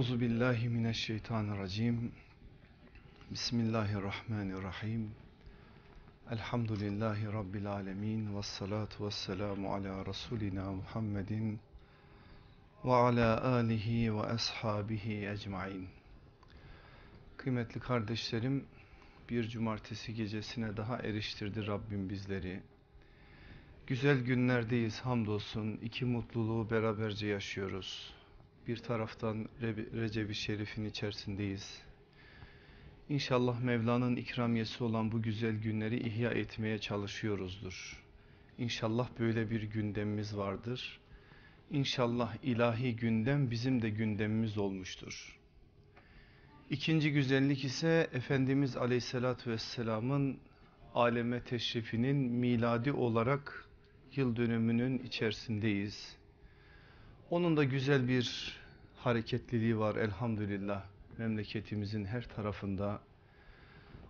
Euzu billahi mineşşeytanirracim. Bismillahirrahmanirrahim. Elhamdülillahi rabbil alamin ve salatu vesselamu ala rasulina Muhammedin ve ala alihi ve ashabihi ecmaîn. Kıymetli kardeşlerim, bir cumartesi gecesine daha eriştirdi Rabbim bizleri. Güzel günlerdeyiz hamdolsun. İki mutluluğu beraberce yaşıyoruz. Bir taraftan Recep-i Şerif'in içerisindeyiz. İnşallah Mevla'nın ikramiyesi olan bu güzel günleri ihya etmeye çalışıyoruzdur. İnşallah böyle bir gündemimiz vardır. İnşallah ilahi gündem bizim de gündemimiz olmuştur. İkinci güzellik ise Efendimiz Aleyhisselatü Vesselam'ın aleme teşrifinin miladi olarak yıl dönümünün içerisindeyiz. Onun da güzel bir hareketliliği var elhamdülillah memleketimizin her tarafında.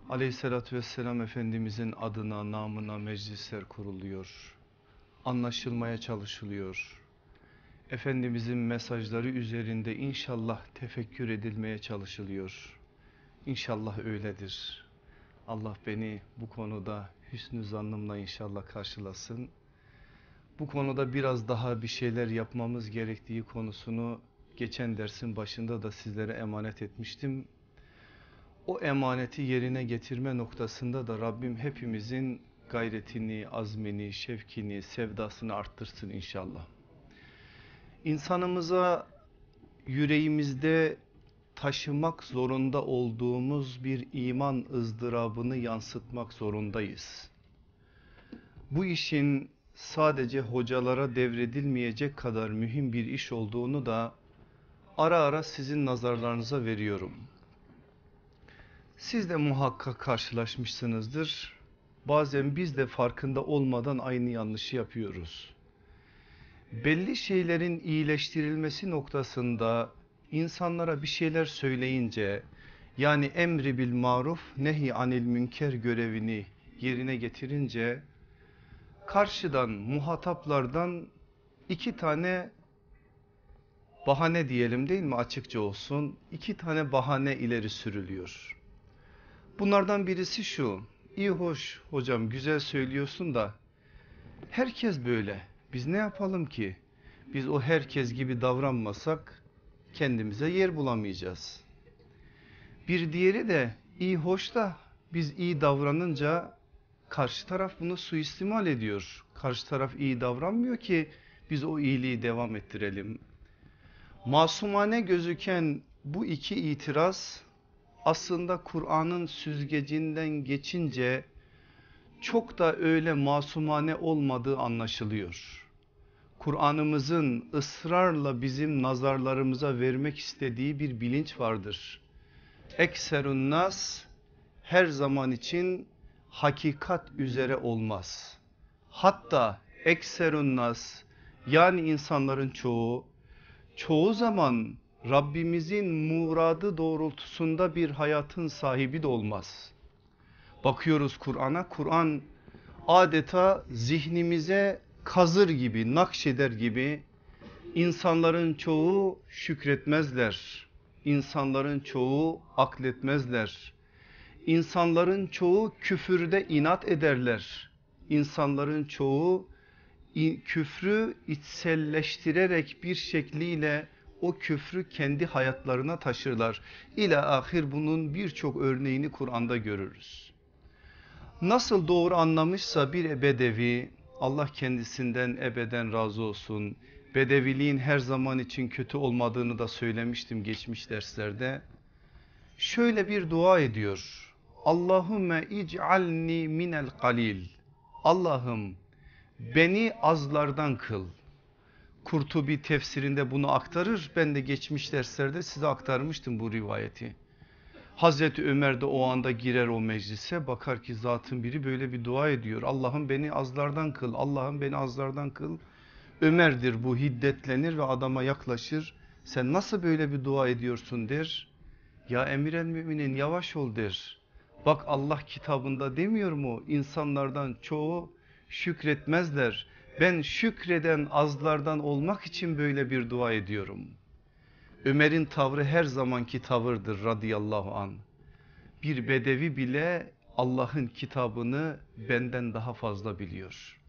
Aleyhissalatü vesselam Efendimizin adına namına meclisler kuruluyor. Anlaşılmaya çalışılıyor. Efendimizin mesajları üzerinde inşallah tefekkür edilmeye çalışılıyor. İnşallah öyledir. Allah beni bu konuda hüsnü zannımla inşallah karşılasın bu konuda biraz daha bir şeyler yapmamız gerektiği konusunu geçen dersin başında da sizlere emanet etmiştim. O emaneti yerine getirme noktasında da Rabbim hepimizin gayretini, azmini, şevkini, sevdasını arttırsın inşallah. İnsanımıza yüreğimizde taşımak zorunda olduğumuz bir iman ızdırabını yansıtmak zorundayız. Bu işin sadece hocalara devredilmeyecek kadar mühim bir iş olduğunu da ara ara sizin nazarlarınıza veriyorum. Siz de muhakkak karşılaşmışsınızdır. Bazen biz de farkında olmadan aynı yanlışı yapıyoruz. Belli şeylerin iyileştirilmesi noktasında insanlara bir şeyler söyleyince yani emri bil maruf nehi anil münker görevini yerine getirince karşıdan muhataplardan iki tane bahane diyelim değil mi? Açıkça olsun. İki tane bahane ileri sürülüyor. Bunlardan birisi şu. İyi hoş hocam güzel söylüyorsun da herkes böyle. Biz ne yapalım ki? Biz o herkes gibi davranmasak kendimize yer bulamayacağız. Bir diğeri de iyi hoş da biz iyi davranınca Karşı taraf bunu suistimal ediyor. Karşı taraf iyi davranmıyor ki biz o iyiliği devam ettirelim. Masumane gözüken bu iki itiraz aslında Kur'an'ın süzgecinden geçince çok da öyle masumane olmadığı anlaşılıyor. Kur'an'ımızın ısrarla bizim nazarlarımıza vermek istediği bir bilinç vardır. Ekserun nas her zaman için hakikat üzere olmaz. Hatta ekserun nas yani insanların çoğu çoğu zaman Rabbimizin muradı doğrultusunda bir hayatın sahibi de olmaz. Bakıyoruz Kur'an'a Kur'an adeta zihnimize kazır gibi nakşeder gibi insanların çoğu şükretmezler. İnsanların çoğu akletmezler İnsanların çoğu küfürde inat ederler. İnsanların çoğu küfrü içselleştirerek bir şekliyle o küfrü kendi hayatlarına taşırlar. İla ahir bunun birçok örneğini Kur'an'da görürüz. Nasıl doğru anlamışsa bir bedevi Allah kendisinden ebeden razı olsun. Bedeviliğin her zaman için kötü olmadığını da söylemiştim geçmiş derslerde. Şöyle bir dua ediyor. Allahümme ic'alni minel kalil. Allah'ım beni azlardan kıl. Kurtubi tefsirinde bunu aktarır. Ben de geçmiş derslerde size aktarmıştım bu rivayeti. Hazreti Ömer de o anda girer o meclise bakar ki zatın biri böyle bir dua ediyor. Allah'ım beni azlardan kıl, Allah'ım beni azlardan kıl. Ömer'dir bu hiddetlenir ve adama yaklaşır. Sen nasıl böyle bir dua ediyorsun der. Ya emir el müminin yavaş ol der. Bak Allah kitabında demiyor mu insanlardan çoğu şükretmezler. Ben şükreden azlardan olmak için böyle bir dua ediyorum. Ömer'in tavrı her zamanki tavırdır radıyallahu an. Bir bedevi bile Allah'ın kitabını benden daha fazla biliyor.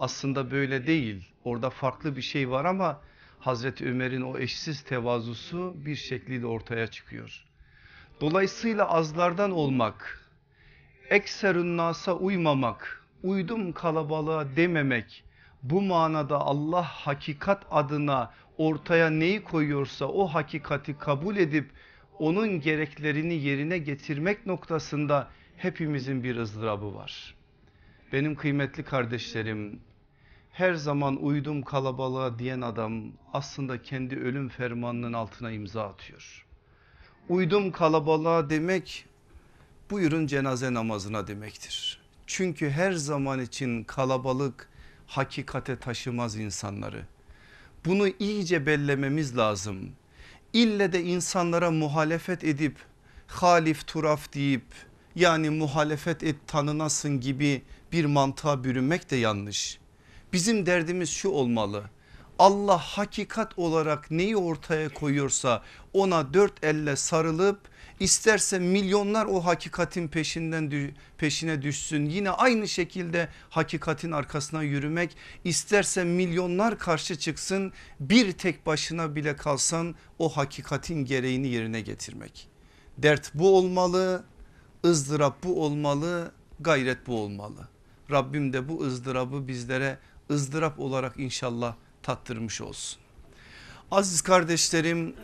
Aslında böyle değil orada farklı bir şey var ama Hazreti Ömer'in o eşsiz tevazusu bir şekliyle ortaya çıkıyor. Dolayısıyla azlardan olmak, ekserün nasa uymamak, uydum kalabalığa dememek bu manada Allah hakikat adına ortaya neyi koyuyorsa o hakikati kabul edip onun gereklerini yerine getirmek noktasında hepimizin bir ızdırabı var. Benim kıymetli kardeşlerim her zaman uydum kalabalığa diyen adam aslında kendi ölüm fermanının altına imza atıyor. Uydum kalabalığa demek buyurun cenaze namazına demektir. Çünkü her zaman için kalabalık hakikate taşımaz insanları. Bunu iyice bellememiz lazım. İlle de insanlara muhalefet edip halif turaf deyip yani muhalefet et tanınasın gibi bir mantığa bürünmek de yanlış. Bizim derdimiz şu olmalı. Allah hakikat olarak neyi ortaya koyuyorsa ona dört elle sarılıp isterse milyonlar o hakikatin peşinden peşine düşsün yine aynı şekilde hakikatin arkasına yürümek isterse milyonlar karşı çıksın bir tek başına bile kalsan o hakikatin gereğini yerine getirmek. Dert bu olmalı ızdırap bu olmalı gayret bu olmalı. Rabbim de bu ızdırabı bizlere ızdırap olarak inşallah tattırmış olsun. Aziz kardeşlerim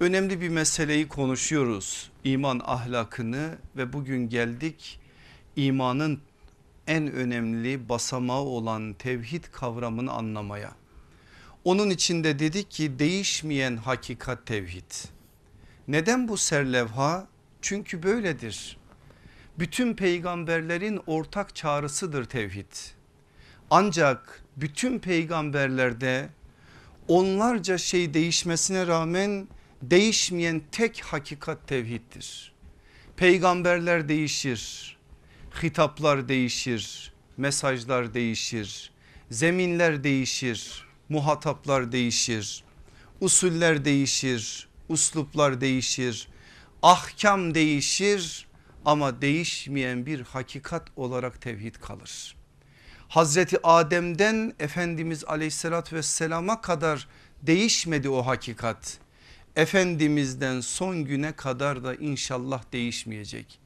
önemli bir meseleyi konuşuyoruz. İman ahlakını ve bugün geldik imanın en önemli basamağı olan tevhid kavramını anlamaya. Onun içinde dedik ki değişmeyen hakikat tevhid. Neden bu serlevha? Çünkü böyledir. Bütün peygamberlerin ortak çağrısıdır tevhid. Ancak bütün peygamberlerde onlarca şey değişmesine rağmen değişmeyen tek hakikat tevhiddir. Peygamberler değişir, hitaplar değişir, mesajlar değişir, zeminler değişir, muhataplar değişir, usuller değişir, usluplar değişir, ahkam değişir ama değişmeyen bir hakikat olarak tevhid kalır. Hazreti Adem'den Efendimiz aleyhissalatü vesselama kadar değişmedi o hakikat. Efendimiz'den son güne kadar da inşallah değişmeyecek.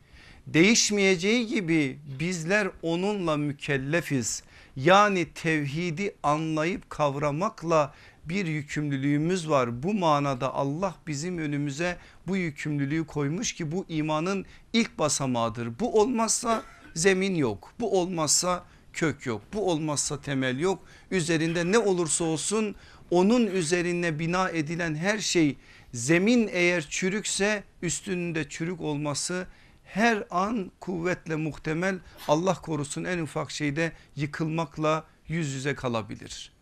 Değişmeyeceği gibi bizler onunla mükellefiz. Yani tevhidi anlayıp kavramakla bir yükümlülüğümüz var. Bu manada Allah bizim önümüze bu yükümlülüğü koymuş ki bu imanın ilk basamağıdır. Bu olmazsa zemin yok. Bu olmazsa kök yok. Bu olmazsa temel yok. Üzerinde ne olursa olsun onun üzerine bina edilen her şey zemin eğer çürükse üstünde çürük olması her an kuvvetle muhtemel Allah korusun en ufak şeyde yıkılmakla yüz yüze kalabilir.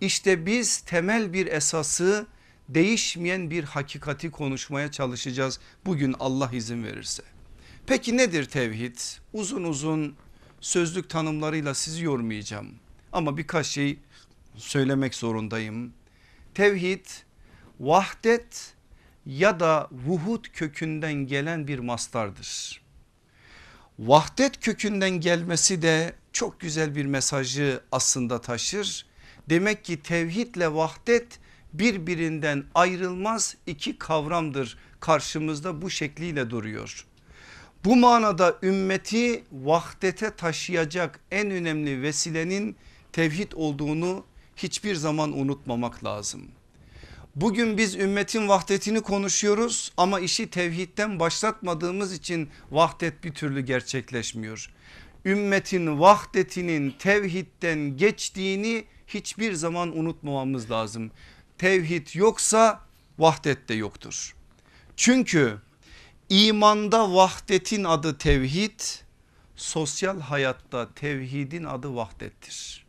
İşte biz temel bir esası değişmeyen bir hakikati konuşmaya çalışacağız bugün Allah izin verirse. Peki nedir tevhid? Uzun uzun sözlük tanımlarıyla sizi yormayacağım ama birkaç şey söylemek zorundayım. Tevhid vahdet ya da vuhud kökünden gelen bir mastardır. Vahdet kökünden gelmesi de çok güzel bir mesajı aslında taşır. Demek ki tevhidle vahdet birbirinden ayrılmaz iki kavramdır karşımızda bu şekliyle duruyor. Bu manada ümmeti vahdete taşıyacak en önemli vesilenin tevhid olduğunu hiçbir zaman unutmamak lazım. Bugün biz ümmetin vahdetini konuşuyoruz ama işi tevhidden başlatmadığımız için vahdet bir türlü gerçekleşmiyor. Ümmetin vahdetinin tevhidden geçtiğini hiçbir zaman unutmamamız lazım. Tevhid yoksa vahdet de yoktur. Çünkü İmanda vahdetin adı tevhid, sosyal hayatta tevhidin adı vahdettir.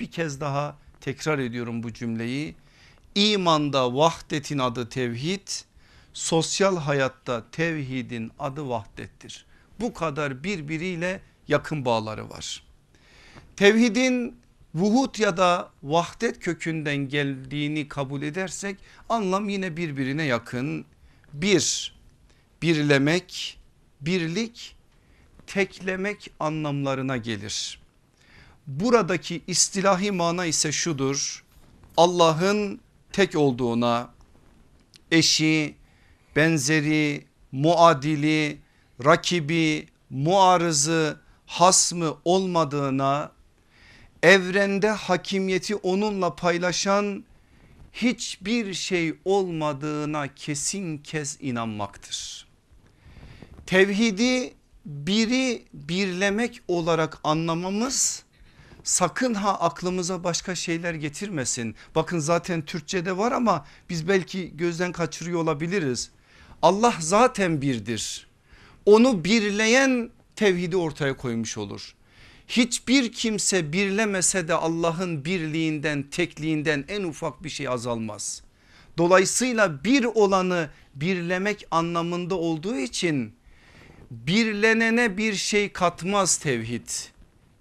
Bir kez daha tekrar ediyorum bu cümleyi. İmanda vahdetin adı tevhid, sosyal hayatta tevhidin adı vahdettir. Bu kadar birbiriyle yakın bağları var. Tevhidin vuhut ya da vahdet kökünden geldiğini kabul edersek anlam yine birbirine yakın. Bir, birlemek, birlik, teklemek anlamlarına gelir. Buradaki istilahi mana ise şudur. Allah'ın tek olduğuna, eşi, benzeri, muadili, rakibi, muarızı, hasmı olmadığına, evrende hakimiyeti onunla paylaşan hiçbir şey olmadığına kesin kez inanmaktır. Tevhidi biri birlemek olarak anlamamız sakın ha aklımıza başka şeyler getirmesin. Bakın zaten Türkçe'de var ama biz belki gözden kaçırıyor olabiliriz. Allah zaten birdir. Onu birleyen tevhidi ortaya koymuş olur. Hiçbir kimse birlemese de Allah'ın birliğinden tekliğinden en ufak bir şey azalmaz. Dolayısıyla bir olanı birlemek anlamında olduğu için birlenene bir şey katmaz tevhid.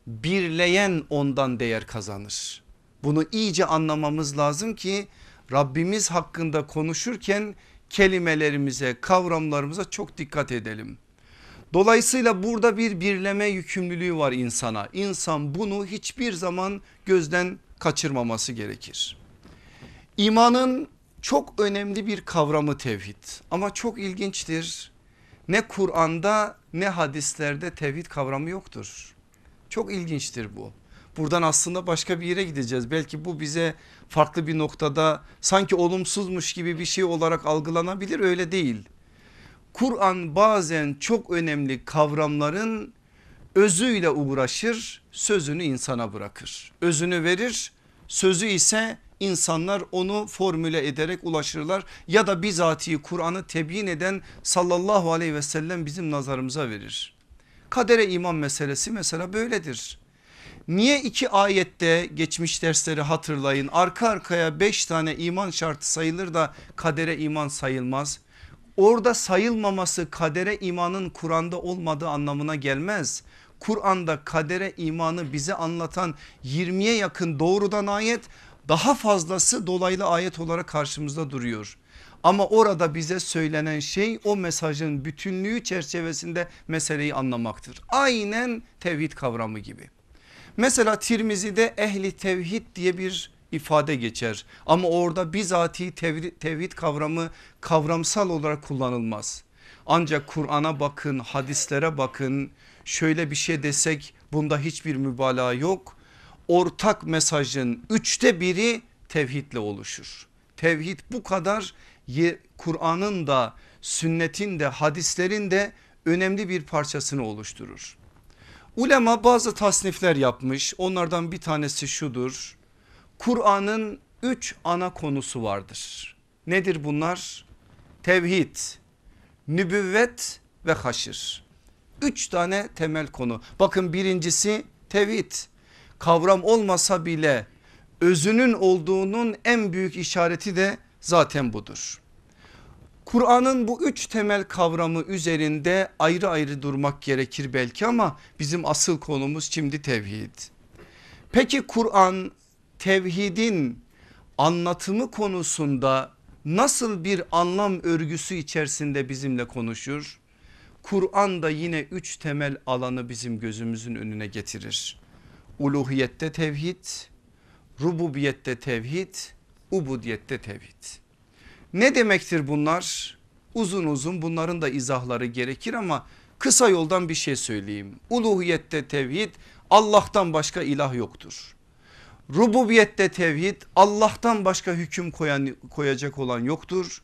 Birleyen ondan değer kazanır. Bunu iyice anlamamız lazım ki Rabbimiz hakkında konuşurken kelimelerimize kavramlarımıza çok dikkat edelim. Dolayısıyla burada bir birleme yükümlülüğü var insana. İnsan bunu hiçbir zaman gözden kaçırmaması gerekir. İmanın çok önemli bir kavramı tevhid ama çok ilginçtir. Ne Kur'an'da ne hadislerde tevhid kavramı yoktur. Çok ilginçtir bu. Buradan aslında başka bir yere gideceğiz. Belki bu bize farklı bir noktada sanki olumsuzmuş gibi bir şey olarak algılanabilir öyle değil. Kur'an bazen çok önemli kavramların özüyle uğraşır sözünü insana bırakır. Özünü verir sözü ise insanlar onu formüle ederek ulaşırlar ya da bizatihi Kur'an'ı tebyin eden sallallahu aleyhi ve sellem bizim nazarımıza verir. Kadere iman meselesi mesela böyledir. Niye iki ayette geçmiş dersleri hatırlayın arka arkaya beş tane iman şartı sayılır da kadere iman sayılmaz? Orada sayılmaması kadere imanın Kur'an'da olmadığı anlamına gelmez. Kur'an'da kadere imanı bize anlatan 20'ye yakın doğrudan ayet daha fazlası dolaylı ayet olarak karşımızda duruyor. Ama orada bize söylenen şey o mesajın bütünlüğü çerçevesinde meseleyi anlamaktır. Aynen tevhid kavramı gibi. Mesela Tirmizi'de ehli tevhid diye bir ifade geçer. Ama orada bizatihi tevhid, kavramı kavramsal olarak kullanılmaz. Ancak Kur'an'a bakın hadislere bakın şöyle bir şey desek bunda hiçbir mübalağa yok. Ortak mesajın üçte biri tevhidle oluşur. Tevhid bu kadar Kur'an'ın da sünnetin de hadislerin de önemli bir parçasını oluşturur. Ulema bazı tasnifler yapmış onlardan bir tanesi şudur. Kur'an'ın üç ana konusu vardır. Nedir bunlar? Tevhid, nübüvvet ve haşir. Üç tane temel konu. Bakın birincisi tevhid. Kavram olmasa bile özünün olduğunun en büyük işareti de zaten budur. Kur'an'ın bu üç temel kavramı üzerinde ayrı ayrı durmak gerekir belki ama bizim asıl konumuz şimdi tevhid. Peki Kur'an tevhidin anlatımı konusunda nasıl bir anlam örgüsü içerisinde bizimle konuşur? Kur'an da yine üç temel alanı bizim gözümüzün önüne getirir. Uluhiyette tevhid, rububiyette tevhid, ubudiyette tevhid. Ne demektir bunlar? Uzun uzun bunların da izahları gerekir ama kısa yoldan bir şey söyleyeyim. Uluhiyette tevhid Allah'tan başka ilah yoktur. Rububiyette tevhid Allah'tan başka hüküm koyan, koyacak olan yoktur.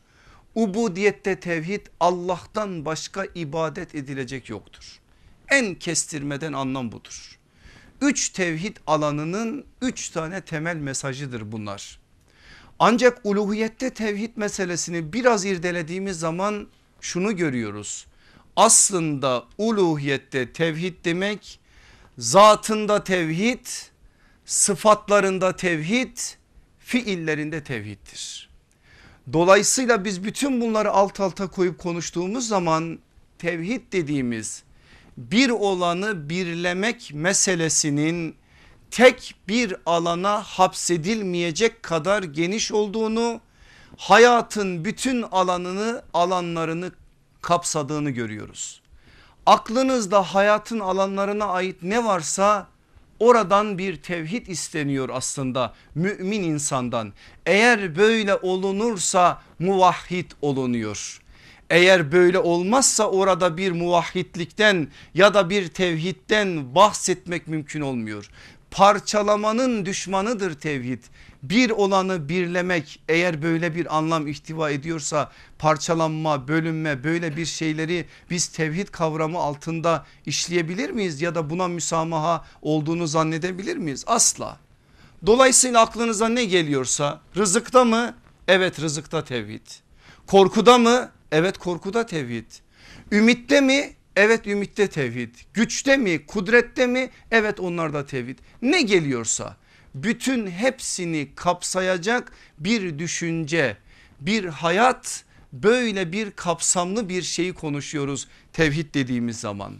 Ubudiyette tevhid Allah'tan başka ibadet edilecek yoktur. En kestirmeden anlam budur. Üç tevhid alanının üç tane temel mesajıdır bunlar. Ancak uluhiyette tevhid meselesini biraz irdelediğimiz zaman şunu görüyoruz. Aslında uluhiyette tevhid demek zatında tevhid sıfatlarında tevhid fiillerinde tevhiddir. Dolayısıyla biz bütün bunları alt alta koyup konuştuğumuz zaman tevhid dediğimiz bir olanı birlemek meselesinin tek bir alana hapsedilmeyecek kadar geniş olduğunu hayatın bütün alanını alanlarını kapsadığını görüyoruz. Aklınızda hayatın alanlarına ait ne varsa oradan bir tevhid isteniyor aslında mümin insandan. Eğer böyle olunursa muvahhid olunuyor. Eğer böyle olmazsa orada bir muvahhidlikten ya da bir tevhidden bahsetmek mümkün olmuyor. Parçalamanın düşmanıdır tevhid. Bir olanı birlemek eğer böyle bir anlam ihtiva ediyorsa parçalanma, bölünme böyle bir şeyleri biz tevhid kavramı altında işleyebilir miyiz ya da buna müsamaha olduğunu zannedebilir miyiz? Asla. Dolayısıyla aklınıza ne geliyorsa rızıkta mı? Evet rızıkta tevhid. Korkuda mı? Evet korkuda tevhid. Ümitte mi? Evet ümitte tevhid. Güçte mi? Kudrette mi? Evet onlarda tevhid. Ne geliyorsa bütün hepsini kapsayacak bir düşünce, bir hayat böyle bir kapsamlı bir şeyi konuşuyoruz tevhid dediğimiz zaman.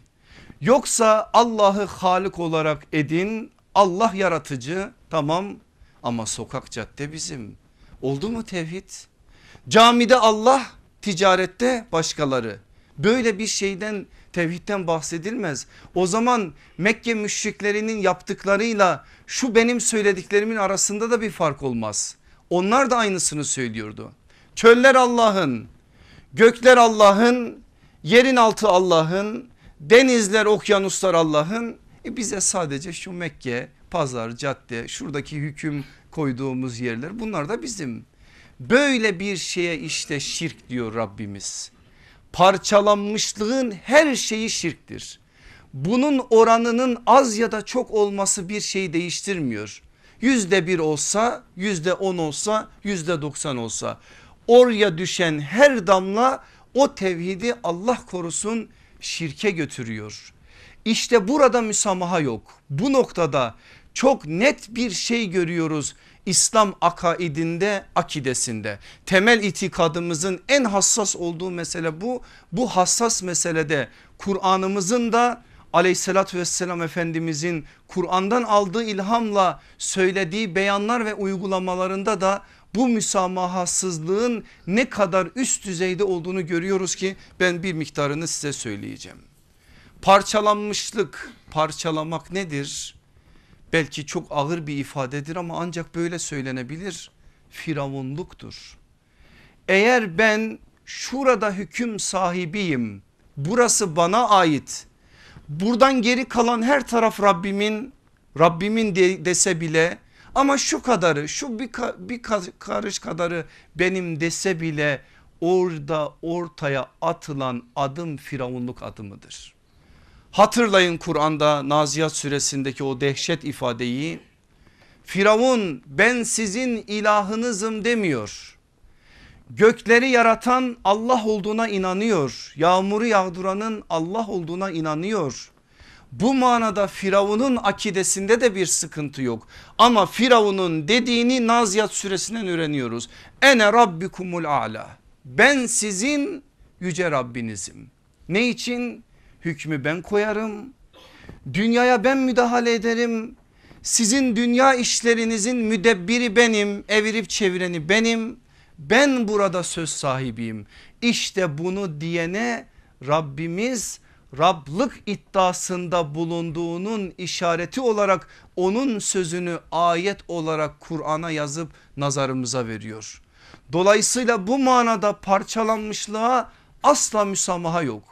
Yoksa Allah'ı Halik olarak edin Allah yaratıcı tamam ama sokak cadde bizim. Oldu mu tevhid? Camide Allah ticarette başkaları. Böyle bir şeyden tevhidden bahsedilmez. O zaman Mekke müşriklerinin yaptıklarıyla şu benim söylediklerimin arasında da bir fark olmaz. Onlar da aynısını söylüyordu. Çöller Allah'ın, gökler Allah'ın, yerin altı Allah'ın, denizler okyanuslar Allah'ın. E bize sadece şu Mekke, pazar, cadde, şuradaki hüküm koyduğumuz yerler bunlar da bizim. Böyle bir şeye işte şirk diyor Rabbimiz. Parçalanmışlığın her şeyi şirktir. Bunun oranının az ya da çok olması bir şey değiştirmiyor. Yüzde bir olsa yüzde on olsa yüzde doksan olsa oraya düşen her damla o tevhidi Allah korusun şirke götürüyor. İşte burada müsamaha yok. Bu noktada çok net bir şey görüyoruz İslam akaidinde akidesinde temel itikadımızın en hassas olduğu mesele bu. Bu hassas meselede Kur'an'ımızın da aleyhissalatü vesselam efendimizin Kur'an'dan aldığı ilhamla söylediği beyanlar ve uygulamalarında da bu müsamahasızlığın ne kadar üst düzeyde olduğunu görüyoruz ki ben bir miktarını size söyleyeceğim. Parçalanmışlık parçalamak nedir? Belki çok ağır bir ifadedir ama ancak böyle söylenebilir. Firavunluktur. Eğer ben şurada hüküm sahibiyim burası bana ait buradan geri kalan her taraf Rabbimin Rabbimin de, dese bile ama şu kadarı şu bir, bir karış kadarı benim dese bile orada ortaya atılan adım firavunluk adımıdır. Hatırlayın Kur'an'da Naziyat suresindeki o dehşet ifadeyi. Firavun ben sizin ilahınızım demiyor. Gökleri yaratan Allah olduğuna inanıyor. Yağmuru yağdıranın Allah olduğuna inanıyor. Bu manada Firavun'un akidesinde de bir sıkıntı yok. Ama Firavun'un dediğini Naziyat suresinden öğreniyoruz. Ene rabbikumul ala. Ben sizin yüce Rabbinizim. Ne için? Hükmü ben koyarım. Dünyaya ben müdahale ederim. Sizin dünya işlerinizin müdebbiri benim, evirip çevireni benim. Ben burada söz sahibiyim. İşte bunu diyene Rabbimiz Rablık iddiasında bulunduğunun işareti olarak onun sözünü ayet olarak Kur'an'a yazıp nazarımıza veriyor. Dolayısıyla bu manada parçalanmışlığa asla müsamaha yok.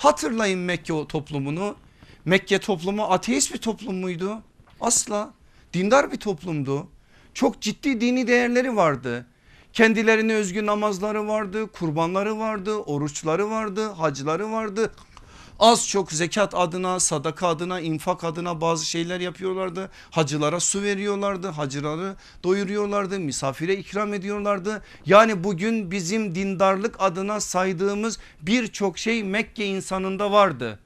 Hatırlayın Mekke toplumunu. Mekke toplumu ateist bir toplum muydu? Asla. Dindar bir toplumdu. Çok ciddi dini değerleri vardı. Kendilerine özgü namazları vardı, kurbanları vardı, oruçları vardı, hacıları vardı. Az çok zekat adına, sadaka adına, infak adına bazı şeyler yapıyorlardı. Hacılara su veriyorlardı, hacıları doyuruyorlardı, misafire ikram ediyorlardı. Yani bugün bizim dindarlık adına saydığımız birçok şey Mekke insanında vardı.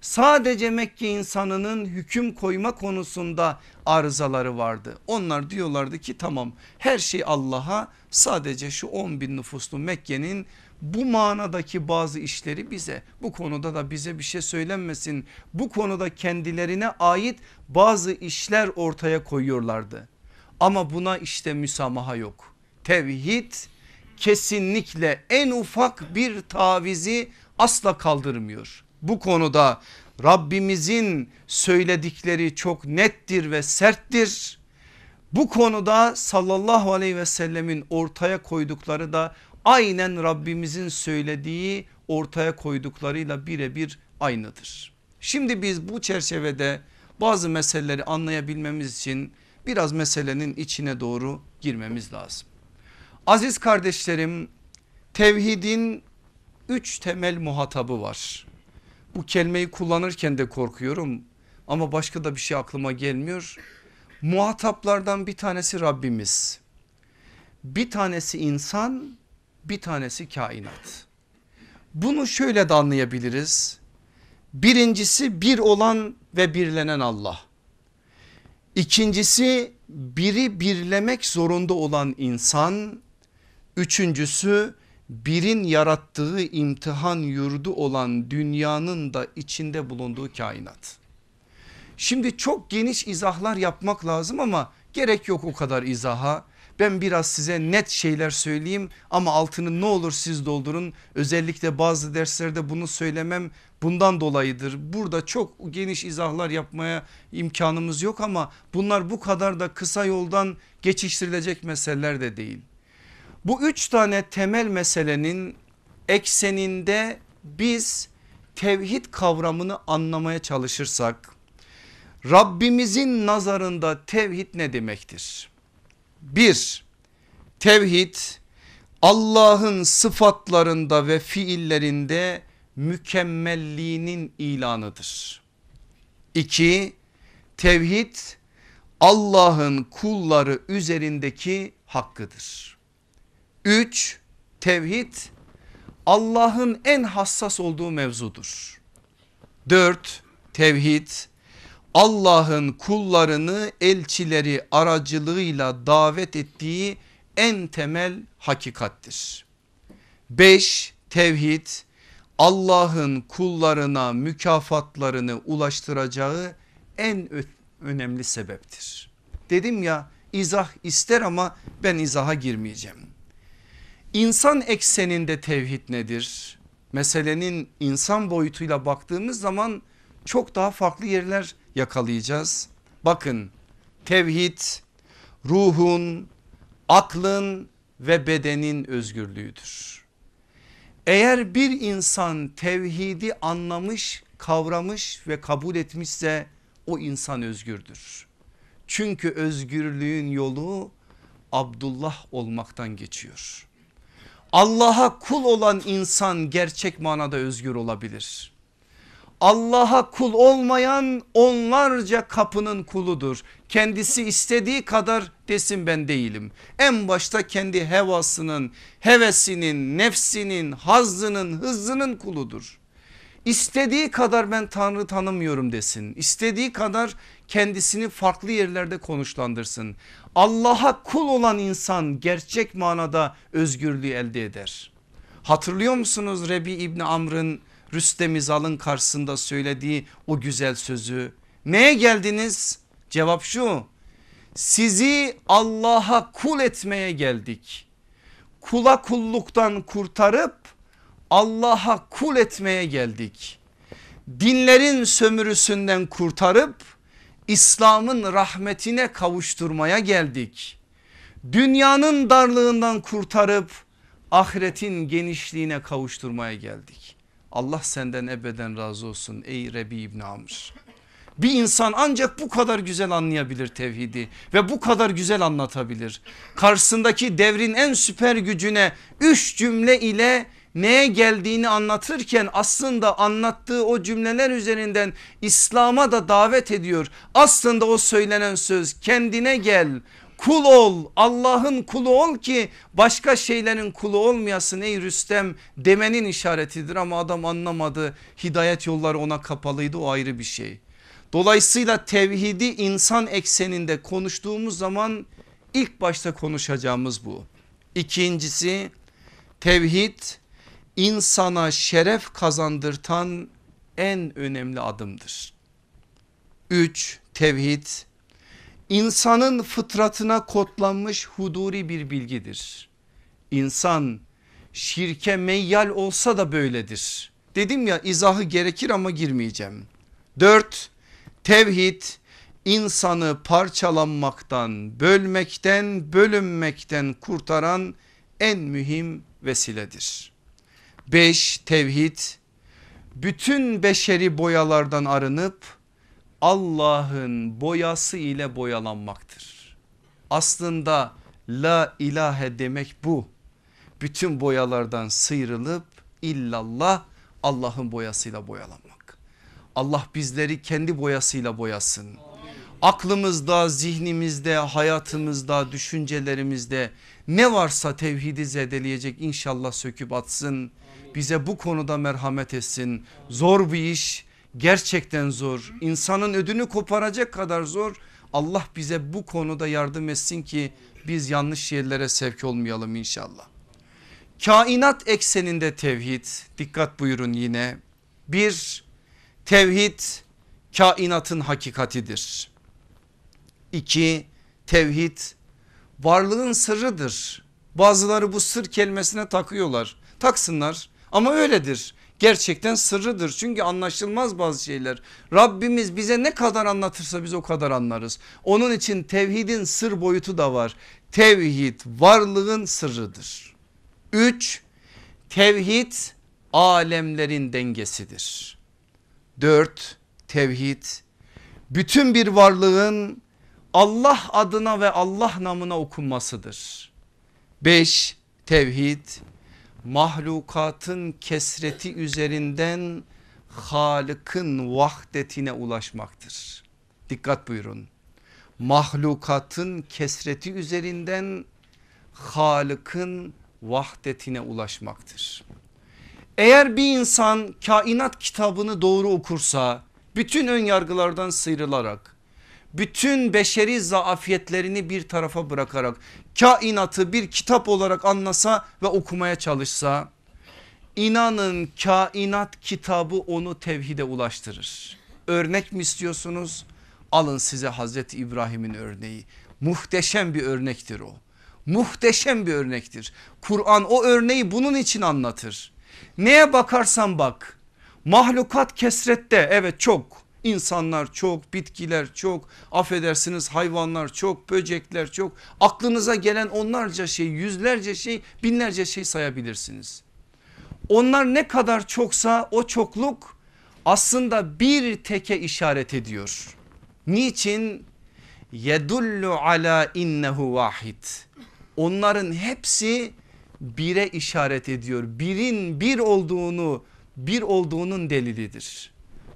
Sadece Mekke insanının hüküm koyma konusunda arızaları vardı. Onlar diyorlardı ki tamam her şey Allah'a sadece şu 10 bin nüfuslu Mekke'nin bu manadaki bazı işleri bize bu konuda da bize bir şey söylenmesin. Bu konuda kendilerine ait bazı işler ortaya koyuyorlardı. Ama buna işte müsamaha yok. Tevhid kesinlikle en ufak bir tavizi asla kaldırmıyor. Bu konuda Rabbimizin söyledikleri çok nettir ve serttir. Bu konuda sallallahu aleyhi ve sellemin ortaya koydukları da aynen Rabbimizin söylediği ortaya koyduklarıyla birebir aynıdır. Şimdi biz bu çerçevede bazı meseleleri anlayabilmemiz için biraz meselenin içine doğru girmemiz lazım. Aziz kardeşlerim tevhidin üç temel muhatabı var. Bu kelimeyi kullanırken de korkuyorum ama başka da bir şey aklıma gelmiyor. Muhataplardan bir tanesi Rabbimiz. Bir tanesi insan bir tanesi kainat. Bunu şöyle de anlayabiliriz. Birincisi bir olan ve birlenen Allah. İkincisi biri birlemek zorunda olan insan. Üçüncüsü birin yarattığı imtihan yurdu olan dünyanın da içinde bulunduğu kainat. Şimdi çok geniş izahlar yapmak lazım ama gerek yok o kadar izaha. Ben biraz size net şeyler söyleyeyim ama altını ne olur siz doldurun. Özellikle bazı derslerde bunu söylemem bundan dolayıdır. Burada çok geniş izahlar yapmaya imkanımız yok ama bunlar bu kadar da kısa yoldan geçiştirilecek meseleler de değil. Bu üç tane temel meselenin ekseninde biz tevhid kavramını anlamaya çalışırsak Rabbimizin nazarında tevhid ne demektir? Bir, tevhid Allah'ın sıfatlarında ve fiillerinde mükemmelliğinin ilanıdır. İki, tevhid Allah'ın kulları üzerindeki hakkıdır. Üç, tevhid Allah'ın en hassas olduğu mevzudur. Dört, tevhid Allah'ın kullarını elçileri aracılığıyla davet ettiği en temel hakikattir. 5. Tevhid Allah'ın kullarına mükafatlarını ulaştıracağı en önemli sebeptir. Dedim ya izah ister ama ben izaha girmeyeceğim. İnsan ekseninde tevhid nedir? Meselenin insan boyutuyla baktığımız zaman çok daha farklı yerler yakalayacağız. Bakın tevhid ruhun, aklın ve bedenin özgürlüğüdür. Eğer bir insan tevhidi anlamış, kavramış ve kabul etmişse o insan özgürdür. Çünkü özgürlüğün yolu Abdullah olmaktan geçiyor. Allah'a kul olan insan gerçek manada özgür olabilir. Allah'a kul olmayan onlarca kapının kuludur. Kendisi istediği kadar desin ben değilim. En başta kendi hevasının, hevesinin, nefsinin, hazzının, hızının kuludur. İstediği kadar ben Tanrı tanımıyorum desin. İstediği kadar kendisini farklı yerlerde konuşlandırsın. Allah'a kul olan insan gerçek manada özgürlüğü elde eder. Hatırlıyor musunuz Rebi İbni Amr'ın Rüstem İzal'ın karşısında söylediği o güzel sözü. Neye geldiniz? Cevap şu sizi Allah'a kul etmeye geldik. Kula kulluktan kurtarıp Allah'a kul etmeye geldik. Dinlerin sömürüsünden kurtarıp İslam'ın rahmetine kavuşturmaya geldik. Dünyanın darlığından kurtarıp ahiretin genişliğine kavuşturmaya geldik. Allah senden ebeden razı olsun ey Rebi İbni Amr. Bir insan ancak bu kadar güzel anlayabilir tevhidi ve bu kadar güzel anlatabilir. Karşısındaki devrin en süper gücüne üç cümle ile neye geldiğini anlatırken aslında anlattığı o cümleler üzerinden İslam'a da davet ediyor. Aslında o söylenen söz kendine gel Kul ol Allah'ın kulu ol ki başka şeylerin kulu olmayasın ey Rüstem demenin işaretidir ama adam anlamadı. Hidayet yolları ona kapalıydı o ayrı bir şey. Dolayısıyla tevhidi insan ekseninde konuştuğumuz zaman ilk başta konuşacağımız bu. İkincisi tevhid insana şeref kazandırtan en önemli adımdır. 3. Tevhid insanın fıtratına kodlanmış huduri bir bilgidir. İnsan şirke meyyal olsa da böyledir. Dedim ya izahı gerekir ama girmeyeceğim. 4. Tevhid insanı parçalanmaktan, bölmekten, bölünmekten kurtaran en mühim vesiledir. 5. Tevhid bütün beşeri boyalardan arınıp Allah'ın boyası ile boyalanmaktır. Aslında la ilahe demek bu. Bütün boyalardan sıyrılıp illallah Allah'ın boyasıyla boyalanmak. Allah bizleri kendi boyasıyla boyasın. Aklımızda, zihnimizde, hayatımızda, düşüncelerimizde ne varsa tevhidi zedeleyecek inşallah söküp atsın. Bize bu konuda merhamet etsin. Zor bir iş gerçekten zor. İnsanın ödünü koparacak kadar zor. Allah bize bu konuda yardım etsin ki biz yanlış yerlere sevk olmayalım inşallah. Kainat ekseninde tevhid dikkat buyurun yine. Bir tevhid kainatın hakikatidir. İki tevhid varlığın sırrıdır. Bazıları bu sır kelimesine takıyorlar. Taksınlar ama öyledir. Gerçekten sırrıdır çünkü anlaşılmaz bazı şeyler. Rabbimiz bize ne kadar anlatırsa biz o kadar anlarız. Onun için tevhidin sır boyutu da var. Tevhid varlığın sırrıdır. Üç tevhid alemlerin dengesidir. Dört tevhid bütün bir varlığın Allah adına ve Allah namına okunmasıdır. Beş tevhid mahlukatın kesreti üzerinden Halık'ın vahdetine ulaşmaktır. Dikkat buyurun. Mahlukatın kesreti üzerinden Halık'ın vahdetine ulaşmaktır. Eğer bir insan kainat kitabını doğru okursa bütün ön yargılardan sıyrılarak bütün beşeri zaafiyetlerini bir tarafa bırakarak kainatı bir kitap olarak anlasa ve okumaya çalışsa inanın kainat kitabı onu tevhide ulaştırır. Örnek mi istiyorsunuz? Alın size Hazreti İbrahim'in örneği. Muhteşem bir örnektir o. Muhteşem bir örnektir. Kur'an o örneği bunun için anlatır. Neye bakarsan bak mahlukat kesrette evet çok İnsanlar çok, bitkiler çok, affedersiniz hayvanlar çok, böcekler çok. Aklınıza gelen onlarca şey, yüzlerce şey, binlerce şey sayabilirsiniz. Onlar ne kadar çoksa o çokluk aslında bir teke işaret ediyor. Niçin? Yedullu ala innehu vahid. Onların hepsi bire işaret ediyor. Birin bir olduğunu, bir olduğunun delilidir.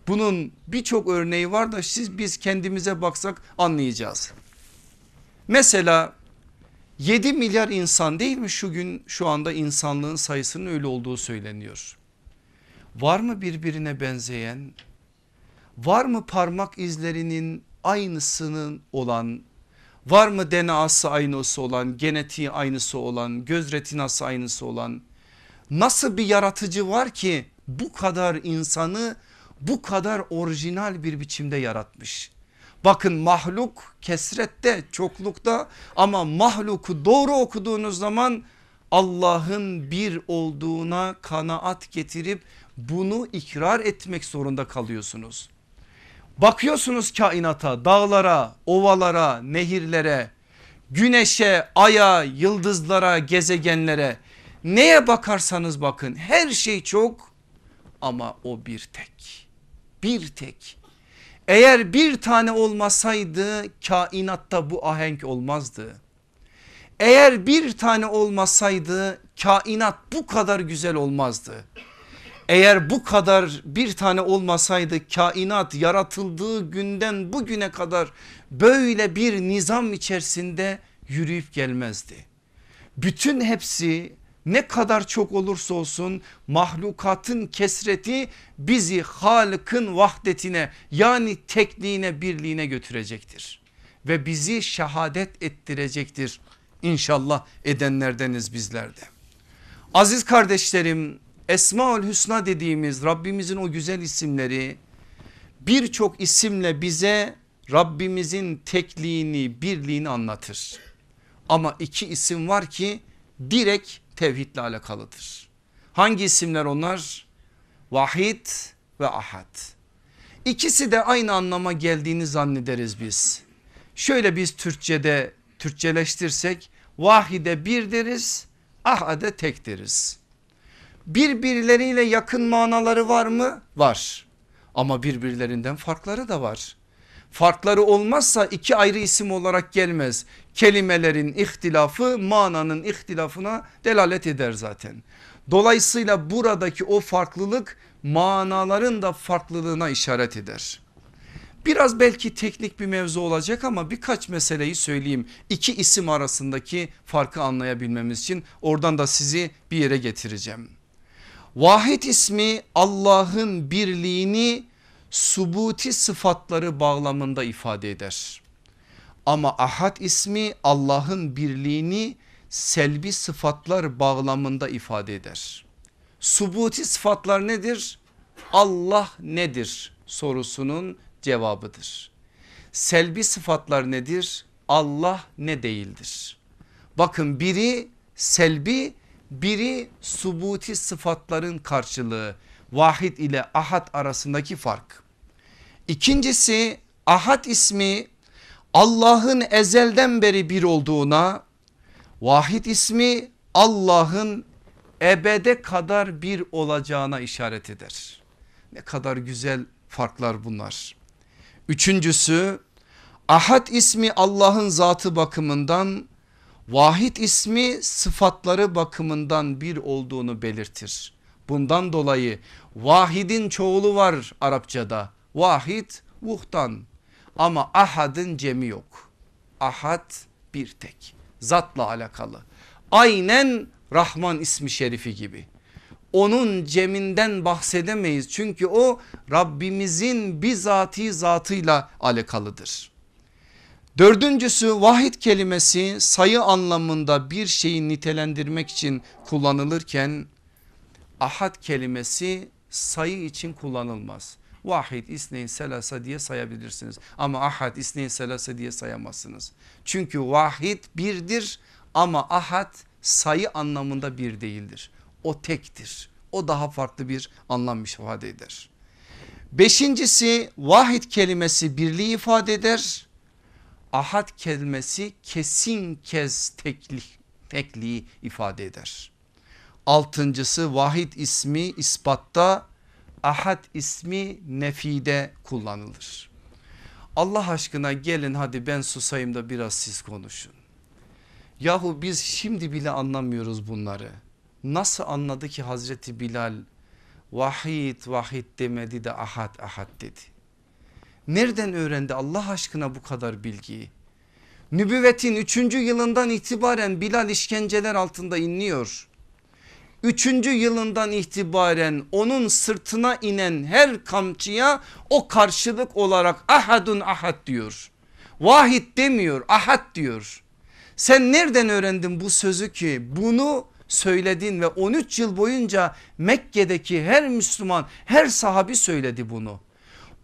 Bunun birçok örneği var da siz biz kendimize baksak anlayacağız. Mesela 7 milyar insan değil mi şu gün şu anda insanlığın sayısının öyle olduğu söyleniyor. Var mı birbirine benzeyen? Var mı parmak izlerinin aynısının olan? Var mı DNA'sı aynısı olan, genetiği aynısı olan, göz retinası aynısı olan? Nasıl bir yaratıcı var ki bu kadar insanı bu kadar orijinal bir biçimde yaratmış. Bakın mahluk kesrette çoklukta ama mahluku doğru okuduğunuz zaman Allah'ın bir olduğuna kanaat getirip bunu ikrar etmek zorunda kalıyorsunuz. Bakıyorsunuz kainata dağlara ovalara nehirlere güneşe aya yıldızlara gezegenlere neye bakarsanız bakın her şey çok ama o bir tek bir tek. Eğer bir tane olmasaydı kainatta bu ahenk olmazdı. Eğer bir tane olmasaydı kainat bu kadar güzel olmazdı. Eğer bu kadar bir tane olmasaydı kainat yaratıldığı günden bugüne kadar böyle bir nizam içerisinde yürüyüp gelmezdi. Bütün hepsi ne kadar çok olursa olsun mahlukatın kesreti bizi Halık'ın vahdetine yani tekliğine birliğine götürecektir. Ve bizi şehadet ettirecektir. İnşallah edenlerdeniz bizler de. Aziz kardeşlerim Esmaül Hüsna dediğimiz Rabbimizin o güzel isimleri birçok isimle bize Rabbimizin tekliğini birliğini anlatır. Ama iki isim var ki direkt tevhidle alakalıdır. Hangi isimler onlar? Vahid ve Ahad. İkisi de aynı anlama geldiğini zannederiz biz. Şöyle biz Türkçe'de Türkçeleştirsek vahide bir deriz ahade tek deriz. Birbirleriyle yakın manaları var mı? Var. Ama birbirlerinden farkları da var. Farkları olmazsa iki ayrı isim olarak gelmez. Kelimelerin ihtilafı mananın ihtilafına delalet eder zaten. Dolayısıyla buradaki o farklılık manaların da farklılığına işaret eder. Biraz belki teknik bir mevzu olacak ama birkaç meseleyi söyleyeyim. İki isim arasındaki farkı anlayabilmemiz için oradan da sizi bir yere getireceğim. Vahid ismi Allah'ın birliğini subuti sıfatları bağlamında ifade eder. Ama ahad ismi Allah'ın birliğini selbi sıfatlar bağlamında ifade eder. Subuti sıfatlar nedir? Allah nedir sorusunun cevabıdır. Selbi sıfatlar nedir? Allah ne değildir? Bakın biri selbi biri subuti sıfatların karşılığı vahid ile ahad arasındaki fark. İkincisi ahad ismi Allah'ın ezelden beri bir olduğuna vahid ismi Allah'ın ebede kadar bir olacağına işaret eder. Ne kadar güzel farklar bunlar. Üçüncüsü ahad ismi Allah'ın zatı bakımından vahid ismi sıfatları bakımından bir olduğunu belirtir. Bundan dolayı vahidin çoğulu var Arapçada. Vahid vuhtan ama ahadın cemi yok. Ahad bir tek zatla alakalı. Aynen Rahman ismi şerifi gibi. Onun ceminden bahsedemeyiz çünkü o Rabbimizin bizatihi zatıyla alakalıdır. Dördüncüsü vahid kelimesi sayı anlamında bir şeyi nitelendirmek için kullanılırken ahad kelimesi sayı için kullanılmaz. Vahid, isneyn, selasa diye sayabilirsiniz ama ahad, isneyn, selasa diye sayamazsınız. Çünkü vahid birdir ama ahad sayı anlamında bir değildir. O tektir. O daha farklı bir anlam ifade eder. Beşincisi vahid kelimesi birliği ifade eder. Ahad kelimesi kesin kez tekli, tekliği ifade eder. Altıncısı vahid ismi ispatta ahad ismi nefide kullanılır. Allah aşkına gelin hadi ben susayım da biraz siz konuşun. Yahu biz şimdi bile anlamıyoruz bunları. Nasıl anladı ki Hazreti Bilal vahid vahid demedi de ahad ahad dedi. Nereden öğrendi Allah aşkına bu kadar bilgiyi? Nübüvvetin 3. yılından itibaren Bilal işkenceler altında inliyor. 3. yılından itibaren onun sırtına inen her kamçıya o karşılık olarak ahadun ahad diyor. Vahid demiyor ahad diyor. Sen nereden öğrendin bu sözü ki bunu söyledin ve 13 yıl boyunca Mekke'deki her Müslüman her sahabi söyledi bunu.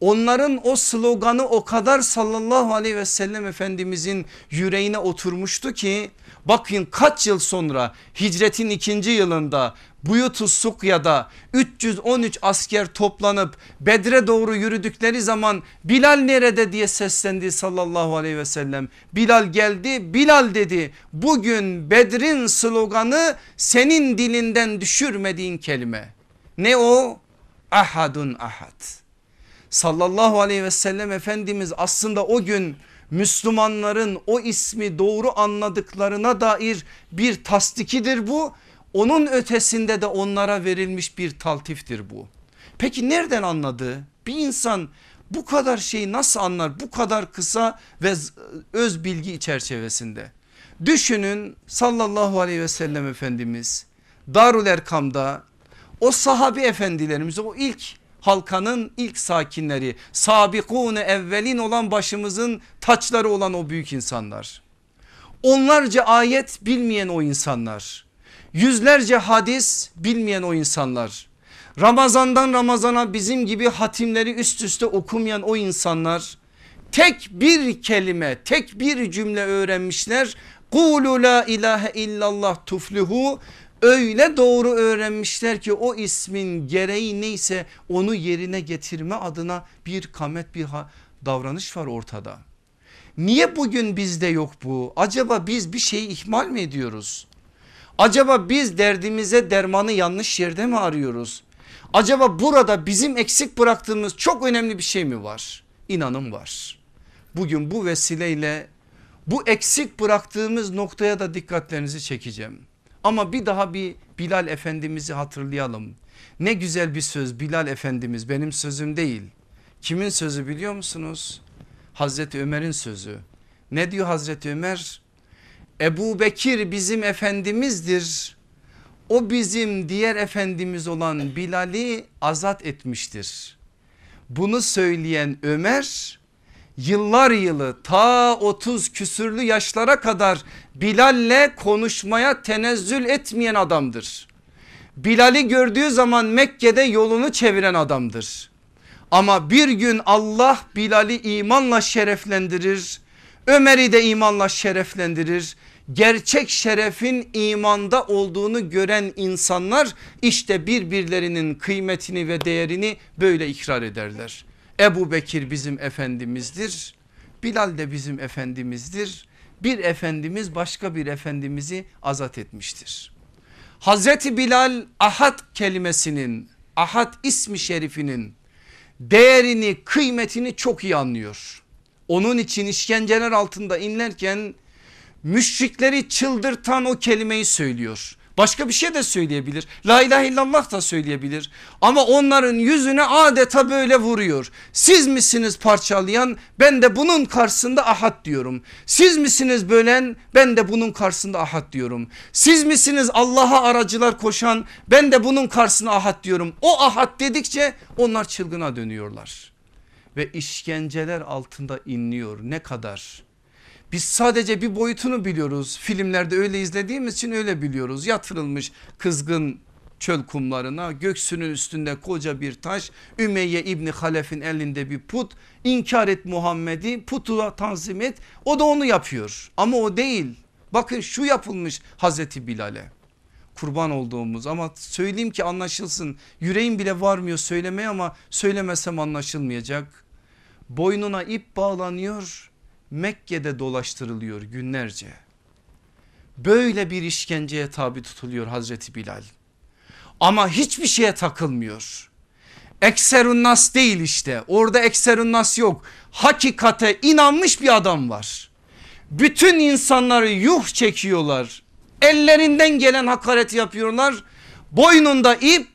Onların o sloganı o kadar sallallahu aleyhi ve sellem efendimizin yüreğine oturmuştu ki bakın kaç yıl sonra hicretin ikinci yılında Buyutu Sukya'da 313 asker toplanıp Bedre doğru yürüdükleri zaman Bilal nerede diye seslendi sallallahu aleyhi ve sellem. Bilal geldi Bilal dedi bugün Bedrin sloganı senin dilinden düşürmediğin kelime. Ne o? Ahadun ahad sallallahu aleyhi ve sellem Efendimiz aslında o gün Müslümanların o ismi doğru anladıklarına dair bir tasdikidir bu. Onun ötesinde de onlara verilmiş bir taltiftir bu. Peki nereden anladı? Bir insan bu kadar şeyi nasıl anlar bu kadar kısa ve öz bilgi çerçevesinde? Düşünün sallallahu aleyhi ve sellem Efendimiz Darul Erkam'da o sahabi efendilerimiz o ilk halkanın ilk sakinleri sabikune evvelin olan başımızın taçları olan o büyük insanlar. Onlarca ayet bilmeyen o insanlar Yüzlerce hadis bilmeyen o insanlar. Ramazandan Ramazana bizim gibi hatimleri üst üste okumayan o insanlar tek bir kelime tek bir cümle öğrenmişler. Kulu la ilahe illallah tuflihu öyle doğru öğrenmişler ki o ismin gereği neyse onu yerine getirme adına bir kamet bir davranış var ortada. Niye bugün bizde yok bu? Acaba biz bir şeyi ihmal mi ediyoruz? Acaba biz derdimize dermanı yanlış yerde mi arıyoruz? Acaba burada bizim eksik bıraktığımız çok önemli bir şey mi var? İnanın var. Bugün bu vesileyle bu eksik bıraktığımız noktaya da dikkatlerinizi çekeceğim. Ama bir daha bir Bilal Efendimiz'i hatırlayalım. Ne güzel bir söz Bilal Efendimiz benim sözüm değil. Kimin sözü biliyor musunuz? Hazreti Ömer'in sözü. Ne diyor Hazreti Ömer? Ebu Bekir bizim efendimizdir. O bizim diğer efendimiz olan Bilal'i azat etmiştir. Bunu söyleyen Ömer yıllar yılı ta 30 küsürlü yaşlara kadar Bilal'le konuşmaya tenezzül etmeyen adamdır. Bilal'i gördüğü zaman Mekke'de yolunu çeviren adamdır. Ama bir gün Allah Bilal'i imanla şereflendirir. Ömer'i de imanla şereflendirir. Gerçek şerefin imanda olduğunu gören insanlar işte birbirlerinin kıymetini ve değerini böyle ikrar ederler. Ebu Bekir bizim efendimizdir. Bilal de bizim efendimizdir. Bir efendimiz başka bir efendimizi azat etmiştir. Hazreti Bilal ahad kelimesinin ahad ismi şerifinin değerini kıymetini çok iyi anlıyor. Onun için işkenceler altında inlerken müşrikleri çıldırtan o kelimeyi söylüyor. Başka bir şey de söyleyebilir. La ilahe illallah da söyleyebilir. Ama onların yüzüne adeta böyle vuruyor. Siz misiniz parçalayan? Ben de bunun karşısında ahad diyorum. Siz misiniz bölen? Ben de bunun karşısında ahad diyorum. Siz misiniz Allah'a aracılar koşan? Ben de bunun karşısında ahad diyorum. O ahad dedikçe onlar çılgına dönüyorlar. Ve işkenceler altında inliyor. Ne kadar? Biz sadece bir boyutunu biliyoruz. Filmlerde öyle izlediğimiz için öyle biliyoruz. Yatırılmış kızgın çöl kumlarına göksünün üstünde koca bir taş Ümeyye İbni Halef'in elinde bir put inkar et Muhammed'i putu tanzim et. O da onu yapıyor. Ama o değil. Bakın şu yapılmış Hazreti Bilal'e. Kurban olduğumuz ama söyleyeyim ki anlaşılsın. Yüreğim bile varmıyor söylemeye ama söylemesem anlaşılmayacak. Boynuna ip bağlanıyor Mekke'de dolaştırılıyor günlerce. Böyle bir işkenceye tabi tutuluyor Hazreti Bilal. Ama hiçbir şeye takılmıyor. Ekserun nas değil işte orada ekserun nas yok. Hakikate inanmış bir adam var. Bütün insanları yuh çekiyorlar. Ellerinden gelen hakaret yapıyorlar. Boynunda ip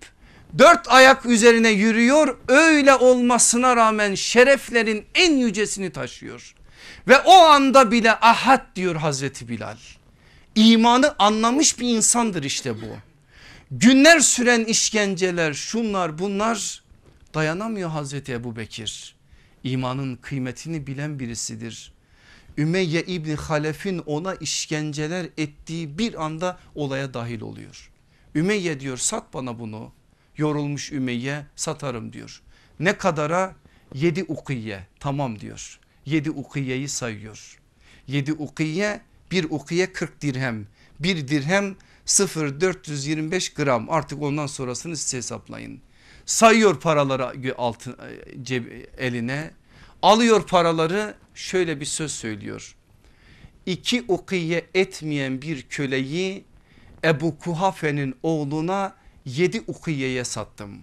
dört ayak üzerine yürüyor. Öyle olmasına rağmen şereflerin en yücesini taşıyor. Ve o anda bile ahad diyor Hazreti Bilal. İmanı anlamış bir insandır işte bu. Günler süren işkenceler şunlar bunlar dayanamıyor Hazreti Ebu Bekir. İmanın kıymetini bilen birisidir. Ümeyye İbni Halef'in ona işkenceler ettiği bir anda olaya dahil oluyor. Ümeyye diyor sat bana bunu. Yorulmuş Ümeyye satarım diyor. Ne kadara? Yedi ukiye tamam diyor. 7 ukiyeyi sayıyor. 7 ukiye bir ukiye 40 dirhem. Bir dirhem 0,425 gram artık ondan sonrasını siz hesaplayın. Sayıyor paraları altın, e, ceb, eline alıyor paraları şöyle bir söz söylüyor. İki ukiye etmeyen bir köleyi Ebu Kuhafe'nin oğluna yedi ukiyeye sattım.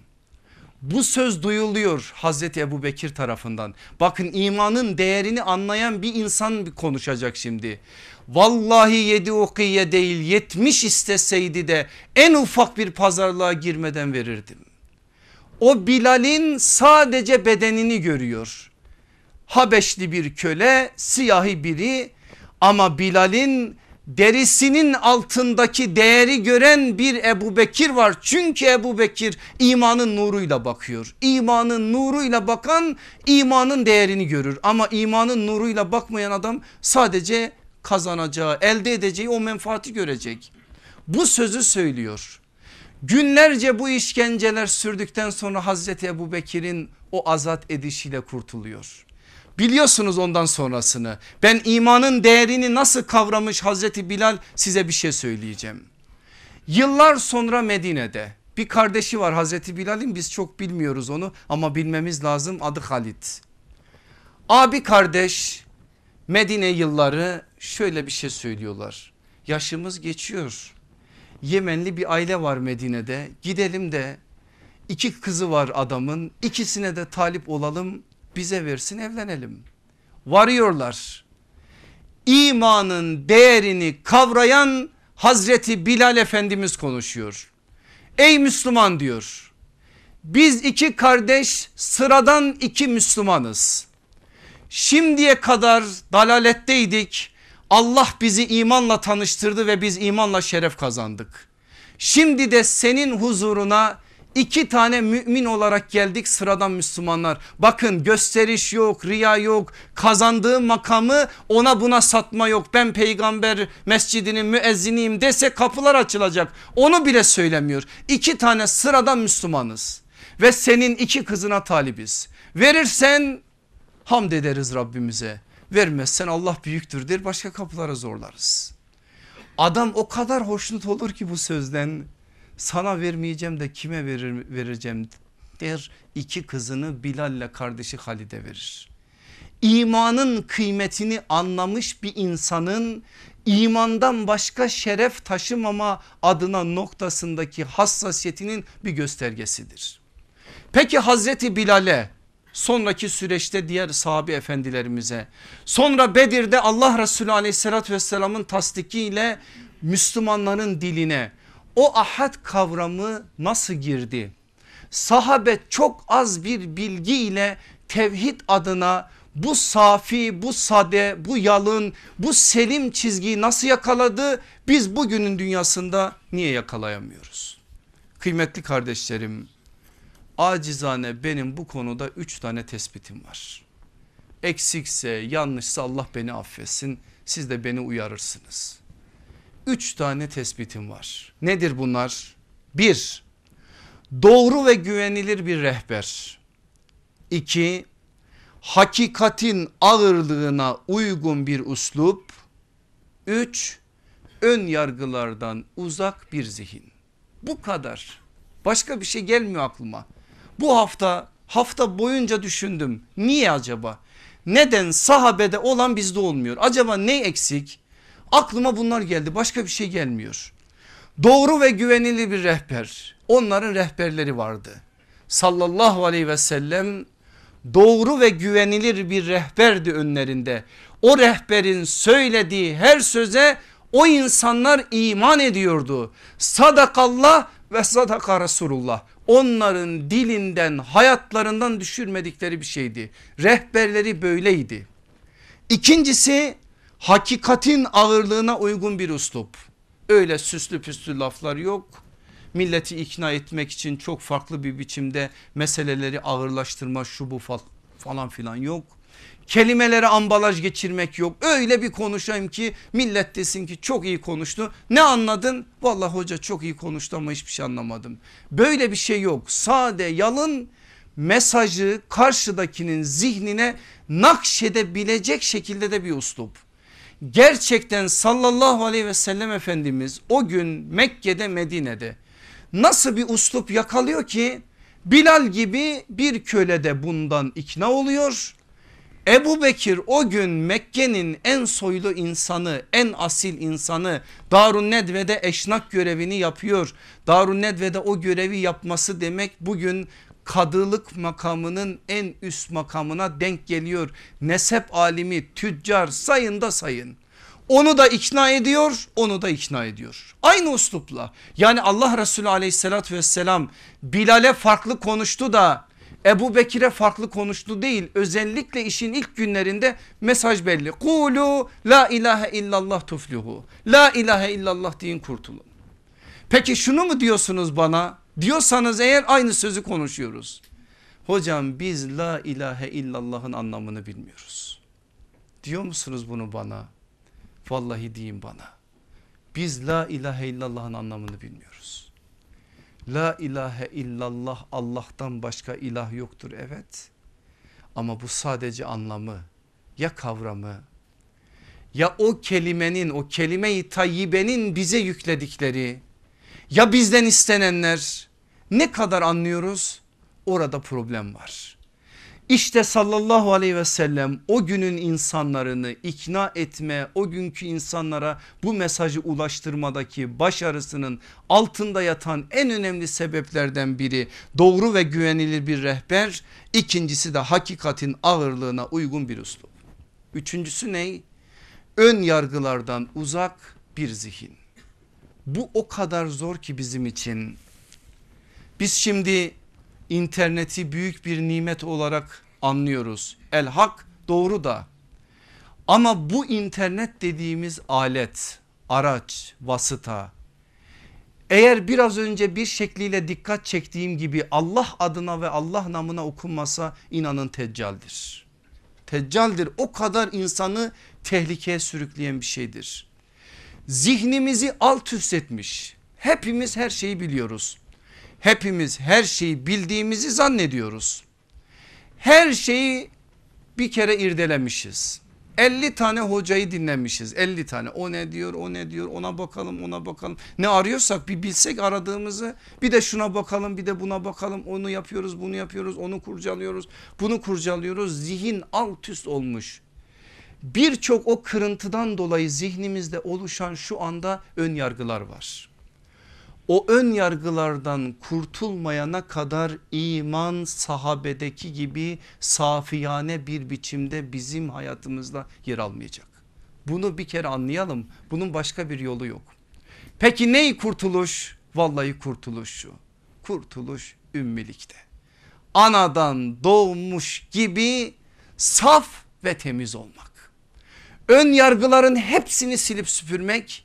Bu söz duyuluyor Hazreti Ebu Bekir tarafından. Bakın imanın değerini anlayan bir insan konuşacak şimdi. Vallahi yedi ukiye değil yetmiş isteseydi de en ufak bir pazarlığa girmeden verirdim. O Bilal'in sadece bedenini görüyor. Habeşli bir köle siyahi biri ama Bilal'in derisinin altındaki değeri gören bir Ebu Bekir var. Çünkü Ebu Bekir imanın nuruyla bakıyor. İmanın nuruyla bakan imanın değerini görür. Ama imanın nuruyla bakmayan adam sadece kazanacağı elde edeceği o menfaati görecek. bu sözü söylüyor. Günlerce bu işkenceler sürdükten sonra Hazreti Ebu Bekir'in o azat edişiyle kurtuluyor. Biliyorsunuz ondan sonrasını ben imanın değerini nasıl kavramış Hazreti Bilal size bir şey söyleyeceğim. Yıllar sonra Medine'de bir kardeşi var Hazreti Bilal'in biz çok bilmiyoruz onu ama bilmemiz lazım adı Halit. Abi kardeş Medine yılları şöyle bir şey söylüyorlar. Yaşımız geçiyor. Yemenli bir aile var Medine'de gidelim de iki kızı var adamın ikisine de talip olalım bize versin evlenelim. Varıyorlar. İmanın değerini kavrayan Hazreti Bilal Efendimiz konuşuyor. Ey Müslüman diyor. Biz iki kardeş sıradan iki Müslümanız. Şimdiye kadar dalaletteydik. Allah bizi imanla tanıştırdı ve biz imanla şeref kazandık. Şimdi de senin huzuruna iki tane mümin olarak geldik sıradan Müslümanlar. Bakın gösteriş yok, riya yok, kazandığı makamı ona buna satma yok. Ben peygamber mescidinin müezziniyim dese kapılar açılacak. Onu bile söylemiyor. İki tane sıradan Müslümanız ve senin iki kızına talibiz. Verirsen hamd ederiz Rabbimize. Vermezsen Allah büyüktür der başka kapılara zorlarız. Adam o kadar hoşnut olur ki bu sözden sana vermeyeceğim de kime verir, vereceğim der iki kızını Bilal ile kardeşi Halid'e verir. İmanın kıymetini anlamış bir insanın imandan başka şeref taşımama adına noktasındaki hassasiyetinin bir göstergesidir. Peki Hazreti Bilal'e sonraki süreçte diğer sahabi efendilerimize sonra Bedir'de Allah Resulü aleyhissalatü vesselamın tasdikiyle Müslümanların diline o ahad kavramı nasıl girdi? Sahabe çok az bir bilgi ile tevhid adına bu safi, bu sade, bu yalın, bu selim çizgiyi nasıl yakaladı? Biz bugünün dünyasında niye yakalayamıyoruz? Kıymetli kardeşlerim, acizane benim bu konuda üç tane tespitim var. Eksikse, yanlışsa Allah beni affetsin. Siz de beni uyarırsınız. Üç tane tespitim var. Nedir bunlar? Bir, doğru ve güvenilir bir rehber. İki, hakikatin ağırlığına uygun bir uslup. Üç, ön yargılardan uzak bir zihin. Bu kadar. Başka bir şey gelmiyor aklıma. Bu hafta hafta boyunca düşündüm. Niye acaba? Neden sahabede olan bizde olmuyor? Acaba ne eksik? Aklıma bunlar geldi başka bir şey gelmiyor. Doğru ve güvenilir bir rehber. Onların rehberleri vardı. Sallallahu aleyhi ve sellem doğru ve güvenilir bir rehberdi önlerinde. O rehberin söylediği her söze o insanlar iman ediyordu. Sadakallah ve sadaka Resulullah. Onların dilinden hayatlarından düşürmedikleri bir şeydi. Rehberleri böyleydi. İkincisi hakikatin ağırlığına uygun bir uslup. Öyle süslü püslü laflar yok. Milleti ikna etmek için çok farklı bir biçimde meseleleri ağırlaştırma şu bu falan filan yok. Kelimelere ambalaj geçirmek yok. Öyle bir konuşayım ki millet desin ki çok iyi konuştu. Ne anladın? Vallahi hoca çok iyi konuştu ama hiçbir şey anlamadım. Böyle bir şey yok. Sade yalın mesajı karşıdakinin zihnine nakşedebilecek şekilde de bir uslup. Gerçekten sallallahu aleyhi ve sellem Efendimiz o gün Mekke'de Medine'de nasıl bir uslup yakalıyor ki Bilal gibi bir köle de bundan ikna oluyor Ebu Bekir o gün Mekke'nin en soylu insanı en asil insanı Darun Nedve'de eşnak görevini yapıyor. Darun Nedve'de o görevi yapması demek bugün kadılık makamının en üst makamına denk geliyor. Nesep alimi tüccar sayın da sayın. Onu da ikna ediyor onu da ikna ediyor. Aynı uslupla yani Allah Resulü aleyhissalatü vesselam Bilal'e farklı konuştu da Ebu Bekir'e farklı konuştu değil özellikle işin ilk günlerinde mesaj belli. Kulu la ilahe illallah tufluhu la ilahe illallah deyin kurtulun. Peki şunu mu diyorsunuz bana diyorsanız eğer aynı sözü konuşuyoruz. Hocam biz la ilahe illallah'ın anlamını bilmiyoruz. Diyor musunuz bunu bana? Vallahi deyin bana. Biz la ilahe illallah'ın anlamını bilmiyoruz. La ilahe illallah Allah'tan başka ilah yoktur evet. Ama bu sadece anlamı ya kavramı ya o kelimenin o kelime-i tayyibenin bize yükledikleri ya bizden istenenler ne kadar anlıyoruz orada problem var. İşte sallallahu aleyhi ve sellem o günün insanlarını ikna etme o günkü insanlara bu mesajı ulaştırmadaki başarısının altında yatan en önemli sebeplerden biri doğru ve güvenilir bir rehber ikincisi de hakikatin ağırlığına uygun bir üslup. Üçüncüsü ne? Ön yargılardan uzak bir zihin. Bu o kadar zor ki bizim için. Biz şimdi interneti büyük bir nimet olarak anlıyoruz. El hak doğru da ama bu internet dediğimiz alet, araç, vasıta eğer biraz önce bir şekliyle dikkat çektiğim gibi Allah adına ve Allah namına okunmasa inanın teccaldir. Teccaldir o kadar insanı tehlikeye sürükleyen bir şeydir. Zihnimizi alt üst etmiş. Hepimiz her şeyi biliyoruz. Hepimiz her şeyi bildiğimizi zannediyoruz. Her şeyi bir kere irdelemişiz. 50 tane hocayı dinlemişiz 50 tane o ne diyor o ne diyor ona bakalım ona bakalım ne arıyorsak bir bilsek aradığımızı bir de şuna bakalım bir de buna bakalım onu yapıyoruz bunu yapıyoruz onu kurcalıyoruz bunu kurcalıyoruz zihin alt üst olmuş birçok o kırıntıdan dolayı zihnimizde oluşan şu anda ön yargılar var o ön yargılardan kurtulmayana kadar iman sahabedeki gibi safiyane bir biçimde bizim hayatımızda yer almayacak. Bunu bir kere anlayalım. Bunun başka bir yolu yok. Peki ney kurtuluş? Vallahi kurtuluş şu. Kurtuluş ümmilikte. Anadan doğmuş gibi saf ve temiz olmak. Ön yargıların hepsini silip süpürmek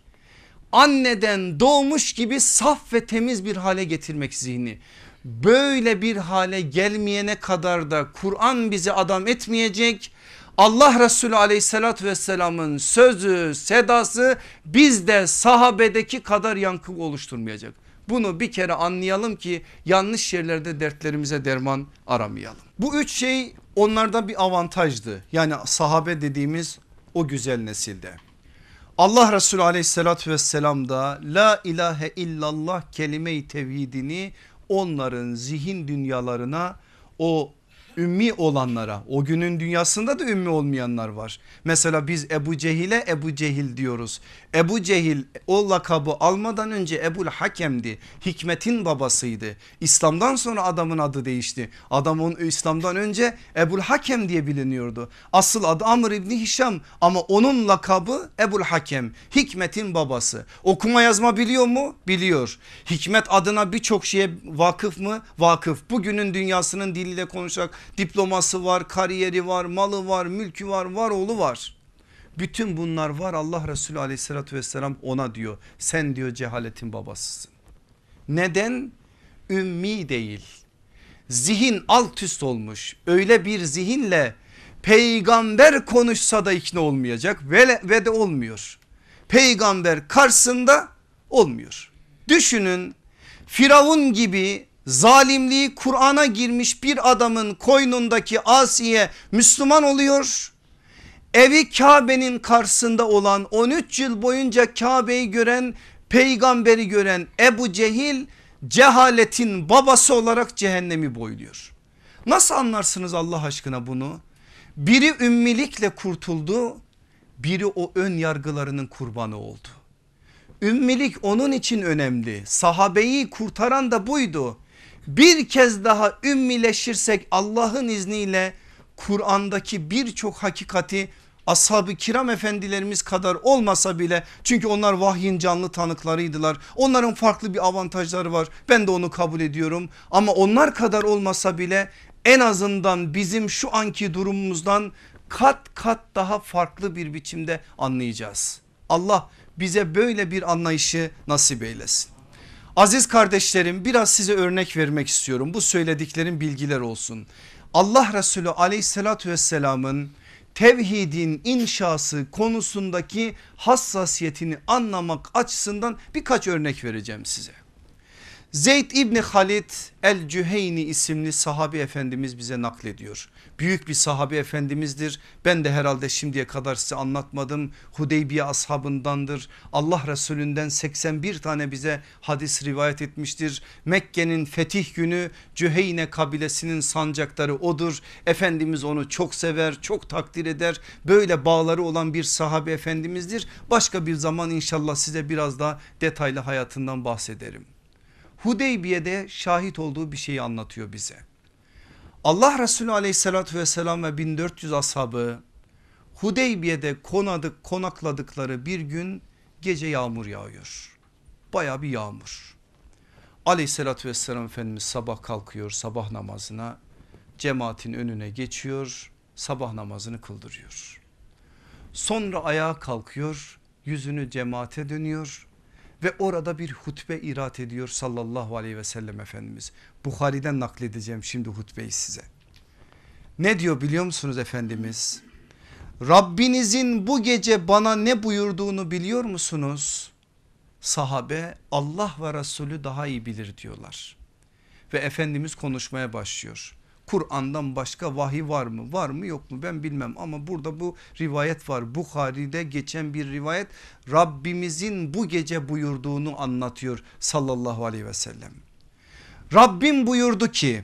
anneden doğmuş gibi saf ve temiz bir hale getirmek zihni. Böyle bir hale gelmeyene kadar da Kur'an bizi adam etmeyecek. Allah Resulü aleyhissalatü vesselamın sözü sedası bizde sahabedeki kadar yankı oluşturmayacak. Bunu bir kere anlayalım ki yanlış yerlerde dertlerimize derman aramayalım. Bu üç şey onlarda bir avantajdı. Yani sahabe dediğimiz o güzel nesilde. Allah Resulü aleyhissalatü vesselam da la ilahe illallah kelime-i tevhidini onların zihin dünyalarına o ümmi olanlara o günün dünyasında da ümmi olmayanlar var. Mesela biz Ebu Cehil'e Ebu Cehil diyoruz. Ebu Cehil o lakabı almadan önce Ebul Hakem'di. Hikmetin babasıydı. İslam'dan sonra adamın adı değişti. Adam onun İslam'dan önce Ebul Hakem diye biliniyordu. Asıl adı Amr İbni Hişam ama onun lakabı Ebul Hakem. Hikmetin babası. Okuma yazma biliyor mu? Biliyor. Hikmet adına birçok şeye vakıf mı? Vakıf. Bugünün dünyasının diliyle konuşacak diploması var, kariyeri var, malı var, mülkü var, var oğlu var. Bütün bunlar var Allah Resulü aleyhissalatü vesselam ona diyor sen diyor cehaletin babasısın. Neden? Ümmi değil. Zihin alt üst olmuş öyle bir zihinle peygamber konuşsa da ikna olmayacak ve, ve de olmuyor. Peygamber karşısında olmuyor. Düşünün Firavun gibi zalimliği Kur'an'a girmiş bir adamın koynundaki Asiye Müslüman oluyor. Evi Kabe'nin karşısında olan 13 yıl boyunca Kabe'yi gören peygamberi gören Ebu Cehil cehaletin babası olarak cehennemi boyluyor. Nasıl anlarsınız Allah aşkına bunu? Biri ümmilikle kurtuldu biri o ön yargılarının kurbanı oldu. Ümmilik onun için önemli sahabeyi kurtaran da buydu bir kez daha ümmileşirsek Allah'ın izniyle Kur'an'daki birçok hakikati ashab-ı kiram efendilerimiz kadar olmasa bile çünkü onlar vahyin canlı tanıklarıydılar. Onların farklı bir avantajları var ben de onu kabul ediyorum ama onlar kadar olmasa bile en azından bizim şu anki durumumuzdan kat kat daha farklı bir biçimde anlayacağız. Allah bize böyle bir anlayışı nasip eylesin. Aziz kardeşlerim biraz size örnek vermek istiyorum. Bu söylediklerim bilgiler olsun. Allah Resulü aleyhissalatü vesselamın tevhidin inşası konusundaki hassasiyetini anlamak açısından birkaç örnek vereceğim size. Zeyd İbni Halid El Cüheyni isimli sahabi efendimiz bize naklediyor. Büyük bir sahabi efendimizdir. Ben de herhalde şimdiye kadar size anlatmadım. Hudeybiye ashabındandır. Allah Resulünden 81 tane bize hadis rivayet etmiştir. Mekke'nin fetih günü Cüheyne kabilesinin sancakları odur. Efendimiz onu çok sever, çok takdir eder. Böyle bağları olan bir sahabi efendimizdir. Başka bir zaman inşallah size biraz daha detaylı hayatından bahsederim. Hudeybiye'de şahit olduğu bir şeyi anlatıyor bize. Allah Resulü aleyhissalatü vesselam ve 1400 ashabı Hudeybiye'de konadık konakladıkları bir gün gece yağmur yağıyor. Baya bir yağmur. Aleyhissalatü vesselam Efendimiz sabah kalkıyor sabah namazına cemaatin önüne geçiyor sabah namazını kıldırıyor. Sonra ayağa kalkıyor yüzünü cemaate dönüyor ve orada bir hutbe irat ediyor sallallahu aleyhi ve sellem Efendimiz. Bukhari'den nakledeceğim şimdi hutbeyi size. Ne diyor biliyor musunuz Efendimiz? Rabbinizin bu gece bana ne buyurduğunu biliyor musunuz? Sahabe Allah ve Resulü daha iyi bilir diyorlar. Ve Efendimiz konuşmaya başlıyor. Kur'an'dan başka vahiy var mı? Var mı yok mu ben bilmem ama burada bu rivayet var. Bukhari'de geçen bir rivayet Rabbimizin bu gece buyurduğunu anlatıyor sallallahu aleyhi ve sellem. Rabbim buyurdu ki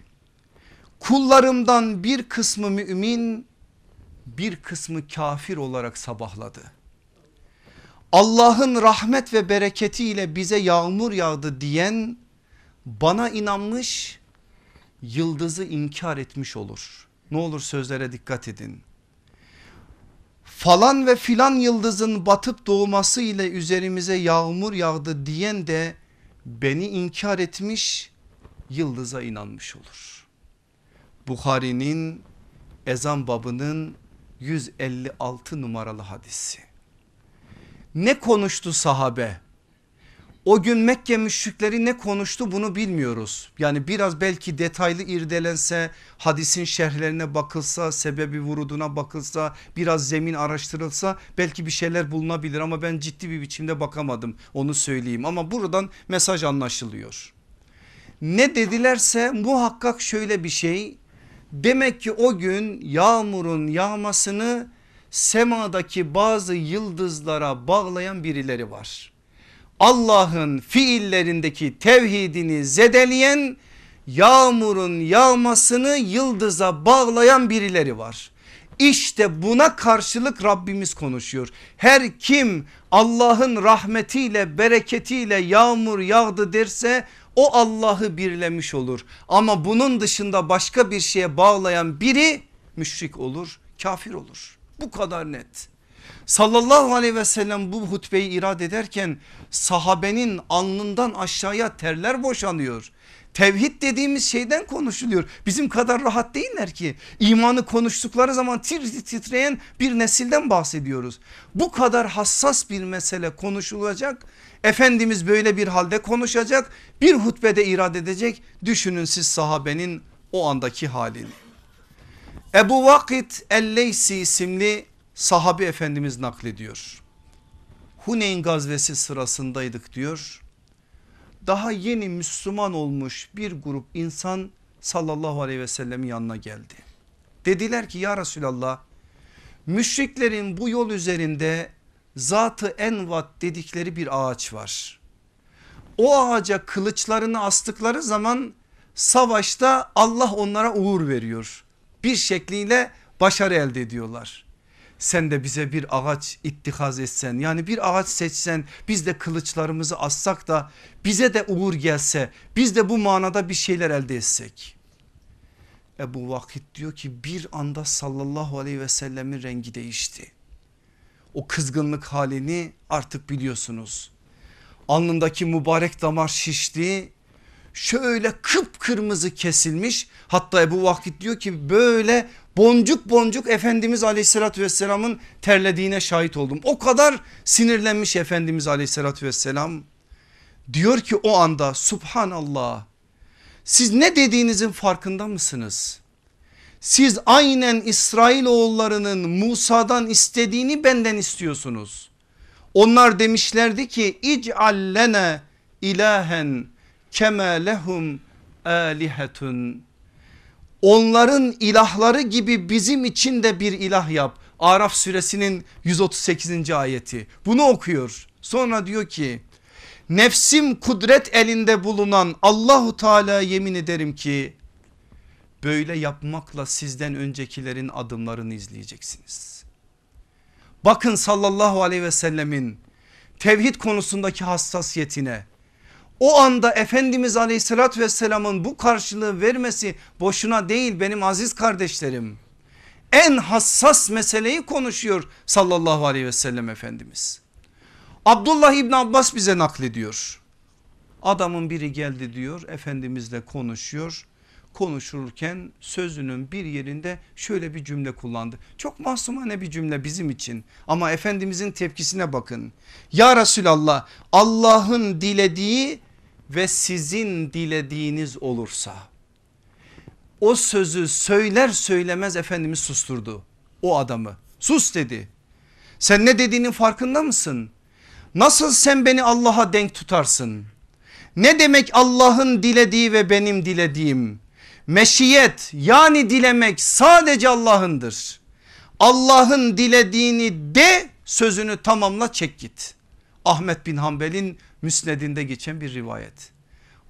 kullarımdan bir kısmı mümin bir kısmı kafir olarak sabahladı. Allah'ın rahmet ve bereketiyle bize yağmur yağdı diyen bana inanmış yıldızı inkar etmiş olur. Ne olur sözlere dikkat edin. Falan ve filan yıldızın batıp doğması ile üzerimize yağmur yağdı diyen de beni inkar etmiş yıldıza inanmış olur. Bukhari'nin ezan babının 156 numaralı hadisi. Ne konuştu sahabe? O gün Mekke müşrikleri ne konuştu bunu bilmiyoruz. Yani biraz belki detaylı irdelense hadisin şerhlerine bakılsa sebebi vuruduna bakılsa biraz zemin araştırılsa belki bir şeyler bulunabilir ama ben ciddi bir biçimde bakamadım onu söyleyeyim ama buradan mesaj anlaşılıyor. Ne dedilerse muhakkak şöyle bir şey demek ki o gün yağmurun yağmasını semadaki bazı yıldızlara bağlayan birileri var. Allah'ın fiillerindeki tevhidini zedeleyen yağmurun yağmasını yıldıza bağlayan birileri var. İşte buna karşılık Rabbimiz konuşuyor. Her kim Allah'ın rahmetiyle bereketiyle yağmur yağdı derse o Allah'ı birlemiş olur. Ama bunun dışında başka bir şeye bağlayan biri müşrik olur kafir olur. Bu kadar net sallallahu aleyhi ve sellem bu hutbeyi irad ederken sahabenin alnından aşağıya terler boşanıyor. Tevhid dediğimiz şeyden konuşuluyor. Bizim kadar rahat değiller ki. İmanı konuştukları zaman tir titreyen bir nesilden bahsediyoruz. Bu kadar hassas bir mesele konuşulacak. Efendimiz böyle bir halde konuşacak. Bir hutbede irad edecek. Düşünün siz sahabenin o andaki halini. Ebu Vakit El-Leysi isimli sahabi efendimiz naklediyor. Huneyn gazvesi sırasındaydık diyor. Daha yeni Müslüman olmuş bir grup insan sallallahu aleyhi ve sellemin yanına geldi. Dediler ki ya Resulallah müşriklerin bu yol üzerinde zatı envat dedikleri bir ağaç var. O ağaca kılıçlarını astıkları zaman savaşta Allah onlara uğur veriyor. Bir şekliyle başarı elde ediyorlar sen de bize bir ağaç ittihaz etsen yani bir ağaç seçsen biz de kılıçlarımızı assak da bize de uğur gelse biz de bu manada bir şeyler elde etsek. Ebu Vakit diyor ki bir anda sallallahu aleyhi ve sellemin rengi değişti. O kızgınlık halini artık biliyorsunuz. Alnındaki mübarek damar şişti. Şöyle kıpkırmızı kesilmiş. Hatta Ebu Vakit diyor ki böyle boncuk boncuk Efendimiz aleyhissalatü vesselamın terlediğine şahit oldum. O kadar sinirlenmiş Efendimiz aleyhissalatü vesselam. Diyor ki o anda subhanallah siz ne dediğinizin farkında mısınız? siz aynen İsrail oğullarının Musa'dan istediğini benden istiyorsunuz. Onlar demişlerdi ki ic'allene ilahen kema lehum alihetun. Onların ilahları gibi bizim için de bir ilah yap. Araf suresinin 138. ayeti bunu okuyor. Sonra diyor ki nefsim kudret elinde bulunan Allahu Teala yemin ederim ki böyle yapmakla sizden öncekilerin adımlarını izleyeceksiniz. Bakın sallallahu aleyhi ve sellemin tevhid konusundaki hassasiyetine o anda Efendimiz aleyhissalatü vesselamın bu karşılığı vermesi boşuna değil benim aziz kardeşlerim. En hassas meseleyi konuşuyor sallallahu aleyhi ve sellem Efendimiz. Abdullah İbni Abbas bize naklediyor. Adamın biri geldi diyor Efendimizle konuşuyor. Konuşurken sözünün bir yerinde şöyle bir cümle kullandı. Çok masumane bir cümle bizim için ama Efendimizin tepkisine bakın. Ya Resulallah Allah'ın dilediği ve sizin dilediğiniz olursa o sözü söyler söylemez Efendimiz susturdu o adamı sus dedi. Sen ne dediğinin farkında mısın? Nasıl sen beni Allah'a denk tutarsın? Ne demek Allah'ın dilediği ve benim dilediğim? Meşiyet yani dilemek sadece Allah'ındır. Allah'ın dilediğini de sözünü tamamla çek git. Ahmet bin Hanbel'in müsnedinde geçen bir rivayet.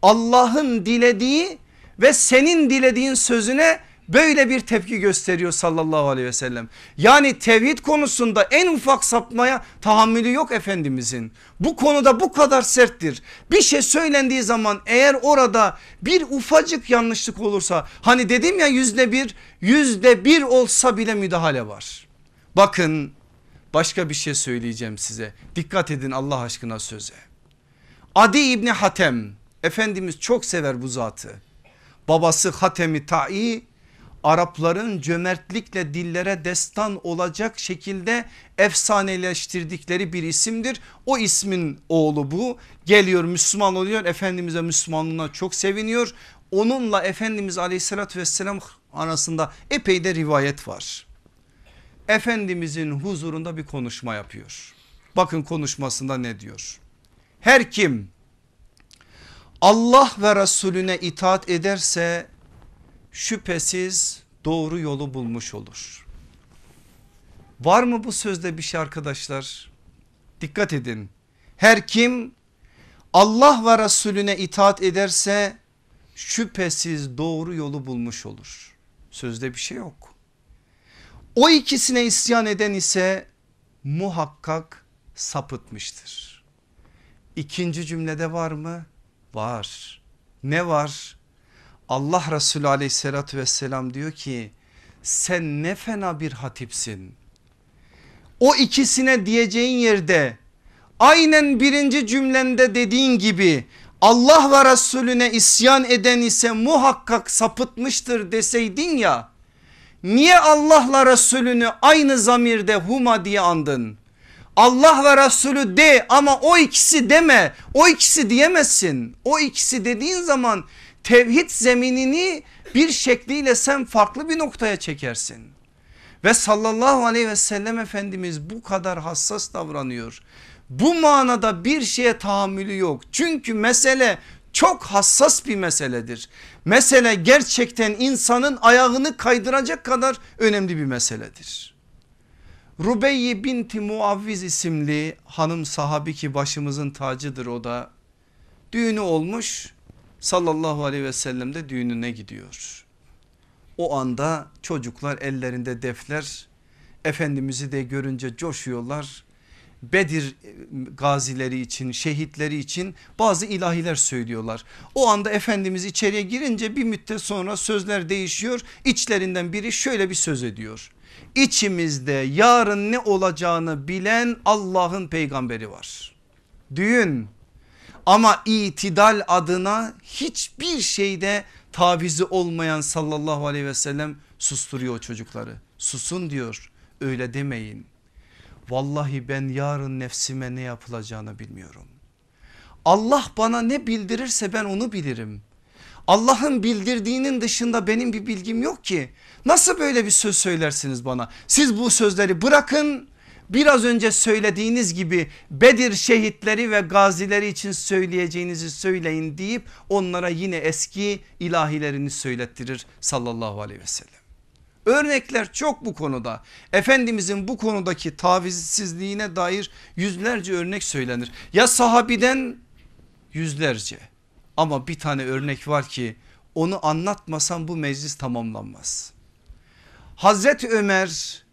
Allah'ın dilediği ve senin dilediğin sözüne böyle bir tepki gösteriyor sallallahu aleyhi ve sellem. Yani tevhid konusunda en ufak sapmaya tahammülü yok Efendimizin. Bu konuda bu kadar serttir. Bir şey söylendiği zaman eğer orada bir ufacık yanlışlık olursa hani dedim ya yüzde bir yüzde bir olsa bile müdahale var. Bakın başka bir şey söyleyeceğim size dikkat edin Allah aşkına söze. Adi İbni Hatem Efendimiz çok sever bu zatı. Babası Hatemi Ta'i Arapların cömertlikle dillere destan olacak şekilde efsaneleştirdikleri bir isimdir. O ismin oğlu bu geliyor Müslüman oluyor Efendimiz'e Müslümanlığına çok seviniyor. Onunla Efendimiz aleyhissalatü vesselam arasında epey de rivayet var. Efendimizin huzurunda bir konuşma yapıyor. Bakın konuşmasında ne diyor? Her kim Allah ve Resulüne itaat ederse şüphesiz doğru yolu bulmuş olur. Var mı bu sözde bir şey arkadaşlar? Dikkat edin. Her kim Allah ve Resulüne itaat ederse şüphesiz doğru yolu bulmuş olur. Sözde bir şey yok. O ikisine isyan eden ise muhakkak sapıtmıştır. İkinci cümlede var mı? Var. Ne var? Allah Resulü aleyhissalatü vesselam diyor ki sen ne fena bir hatipsin. O ikisine diyeceğin yerde aynen birinci cümlende dediğin gibi Allah ve Resulüne isyan eden ise muhakkak sapıtmıştır deseydin ya. Niye Allah'la Resulünü aynı zamirde huma diye andın? Allah ve Resulü de ama o ikisi deme. O ikisi diyemezsin. O ikisi dediğin zaman tevhid zeminini bir şekliyle sen farklı bir noktaya çekersin. Ve sallallahu aleyhi ve sellem Efendimiz bu kadar hassas davranıyor. Bu manada bir şeye tahammülü yok. Çünkü mesele çok hassas bir meseledir. Mesele gerçekten insanın ayağını kaydıracak kadar önemli bir meseledir. Rubeyye binti Muavviz isimli hanım sahabi ki başımızın tacıdır o da. Düğünü olmuş sallallahu aleyhi ve sellem de düğününe gidiyor. O anda çocuklar ellerinde defler Efendimiz'i de görünce coşuyorlar. Bedir gazileri için şehitleri için bazı ilahiler söylüyorlar. O anda Efendimiz içeriye girince bir müddet sonra sözler değişiyor. İçlerinden biri şöyle bir söz ediyor. İçimizde yarın ne olacağını bilen Allah'ın peygamberi var. Düğün ama itidal adına hiçbir şeyde tavizi olmayan sallallahu aleyhi ve sellem susturuyor çocukları. Susun diyor öyle demeyin. Vallahi ben yarın nefsime ne yapılacağını bilmiyorum. Allah bana ne bildirirse ben onu bilirim. Allah'ın bildirdiğinin dışında benim bir bilgim yok ki. Nasıl böyle bir söz söylersiniz bana? Siz bu sözleri bırakın biraz önce söylediğiniz gibi Bedir şehitleri ve gazileri için söyleyeceğinizi söyleyin deyip onlara yine eski ilahilerini söylettirir sallallahu aleyhi ve sellem. Örnekler çok bu konuda. Efendimizin bu konudaki tavizsizliğine dair yüzlerce örnek söylenir. Ya sahabiden yüzlerce ama bir tane örnek var ki onu anlatmasam bu meclis tamamlanmaz. Hazreti Ömer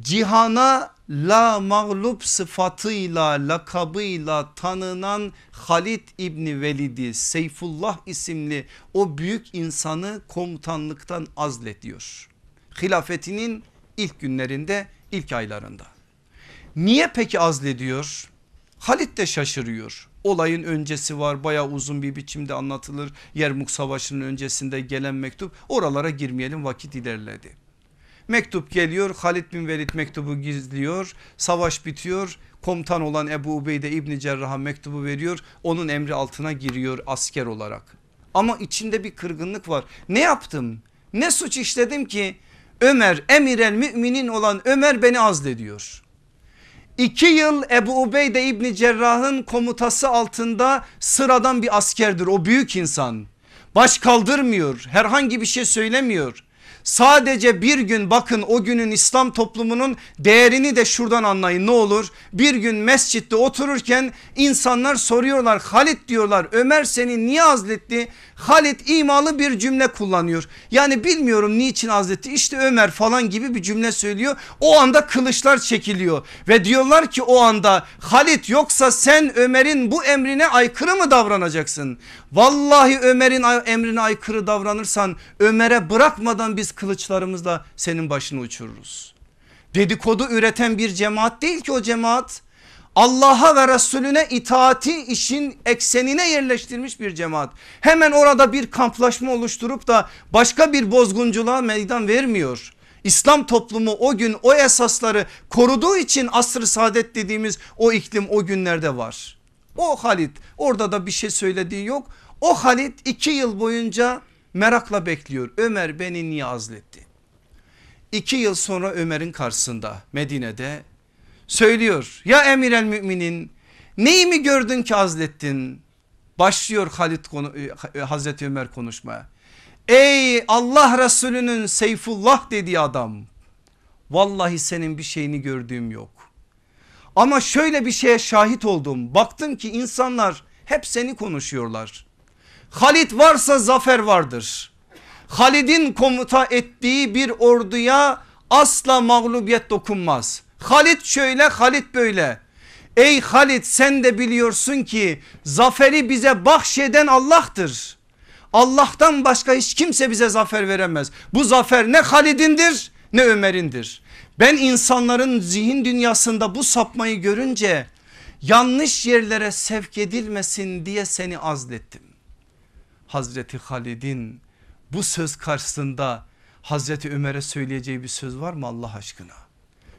cihana la mağlup sıfatıyla lakabıyla tanınan Halid İbni Velid'i Seyfullah isimli o büyük insanı komutanlıktan azlediyor. Hilafetinin ilk günlerinde ilk aylarında. Niye peki azlediyor? Halit de şaşırıyor. Olayın öncesi var bayağı uzun bir biçimde anlatılır. Yermuk Savaşı'nın öncesinde gelen mektup oralara girmeyelim vakit ilerledi. Mektup geliyor Halid bin Velid mektubu gizliyor savaş bitiyor komutan olan Ebu Ubeyde İbni Cerrah'a mektubu veriyor onun emri altına giriyor asker olarak. Ama içinde bir kırgınlık var ne yaptım ne suç işledim ki Ömer emir el müminin olan Ömer beni azlediyor. İki yıl Ebu Ubeyde İbni Cerrah'ın komutası altında sıradan bir askerdir o büyük insan. Baş kaldırmıyor herhangi bir şey söylemiyor. Sadece bir gün bakın o günün İslam toplumunun değerini de şuradan anlayın ne olur. Bir gün mescitte otururken insanlar soruyorlar Halit diyorlar Ömer seni niye azletti? Halit imalı bir cümle kullanıyor. Yani bilmiyorum niçin azletti işte Ömer falan gibi bir cümle söylüyor. O anda kılıçlar çekiliyor ve diyorlar ki o anda Halit yoksa sen Ömer'in bu emrine aykırı mı davranacaksın? Vallahi Ömer'in emrine aykırı davranırsan Ömer'e bırakmadan biz kılıçlarımızla senin başını uçururuz. Dedikodu üreten bir cemaat değil ki o cemaat. Allah'a ve Resulüne itaati işin eksenine yerleştirmiş bir cemaat. Hemen orada bir kamplaşma oluşturup da başka bir bozgunculuğa meydan vermiyor. İslam toplumu o gün o esasları koruduğu için asr-ı saadet dediğimiz o iklim o günlerde var. O Halit orada da bir şey söylediği yok. O Halit iki yıl boyunca merakla bekliyor. Ömer beni niye azletti? İki yıl sonra Ömer'in karşısında Medine'de söylüyor. Ya emir el müminin neyi mi gördün ki azlettin? Başlıyor Halit konu, e, Hazreti Ömer konuşmaya. Ey Allah Resulü'nün Seyfullah dediği adam. Vallahi senin bir şeyini gördüğüm yok. Ama şöyle bir şeye şahit oldum. Baktım ki insanlar hep seni konuşuyorlar. Halit varsa zafer vardır. Halid'in komuta ettiği bir orduya asla mağlubiyet dokunmaz. Halit şöyle Halit böyle. Ey Halit sen de biliyorsun ki zaferi bize bahşeden Allah'tır. Allah'tan başka hiç kimse bize zafer veremez. Bu zafer ne Halid'indir ne Ömer'indir. Ben insanların zihin dünyasında bu sapmayı görünce yanlış yerlere sevk edilmesin diye seni azlettim. Hazreti Halid'in bu söz karşısında Hazreti Ömer'e söyleyeceği bir söz var mı Allah aşkına?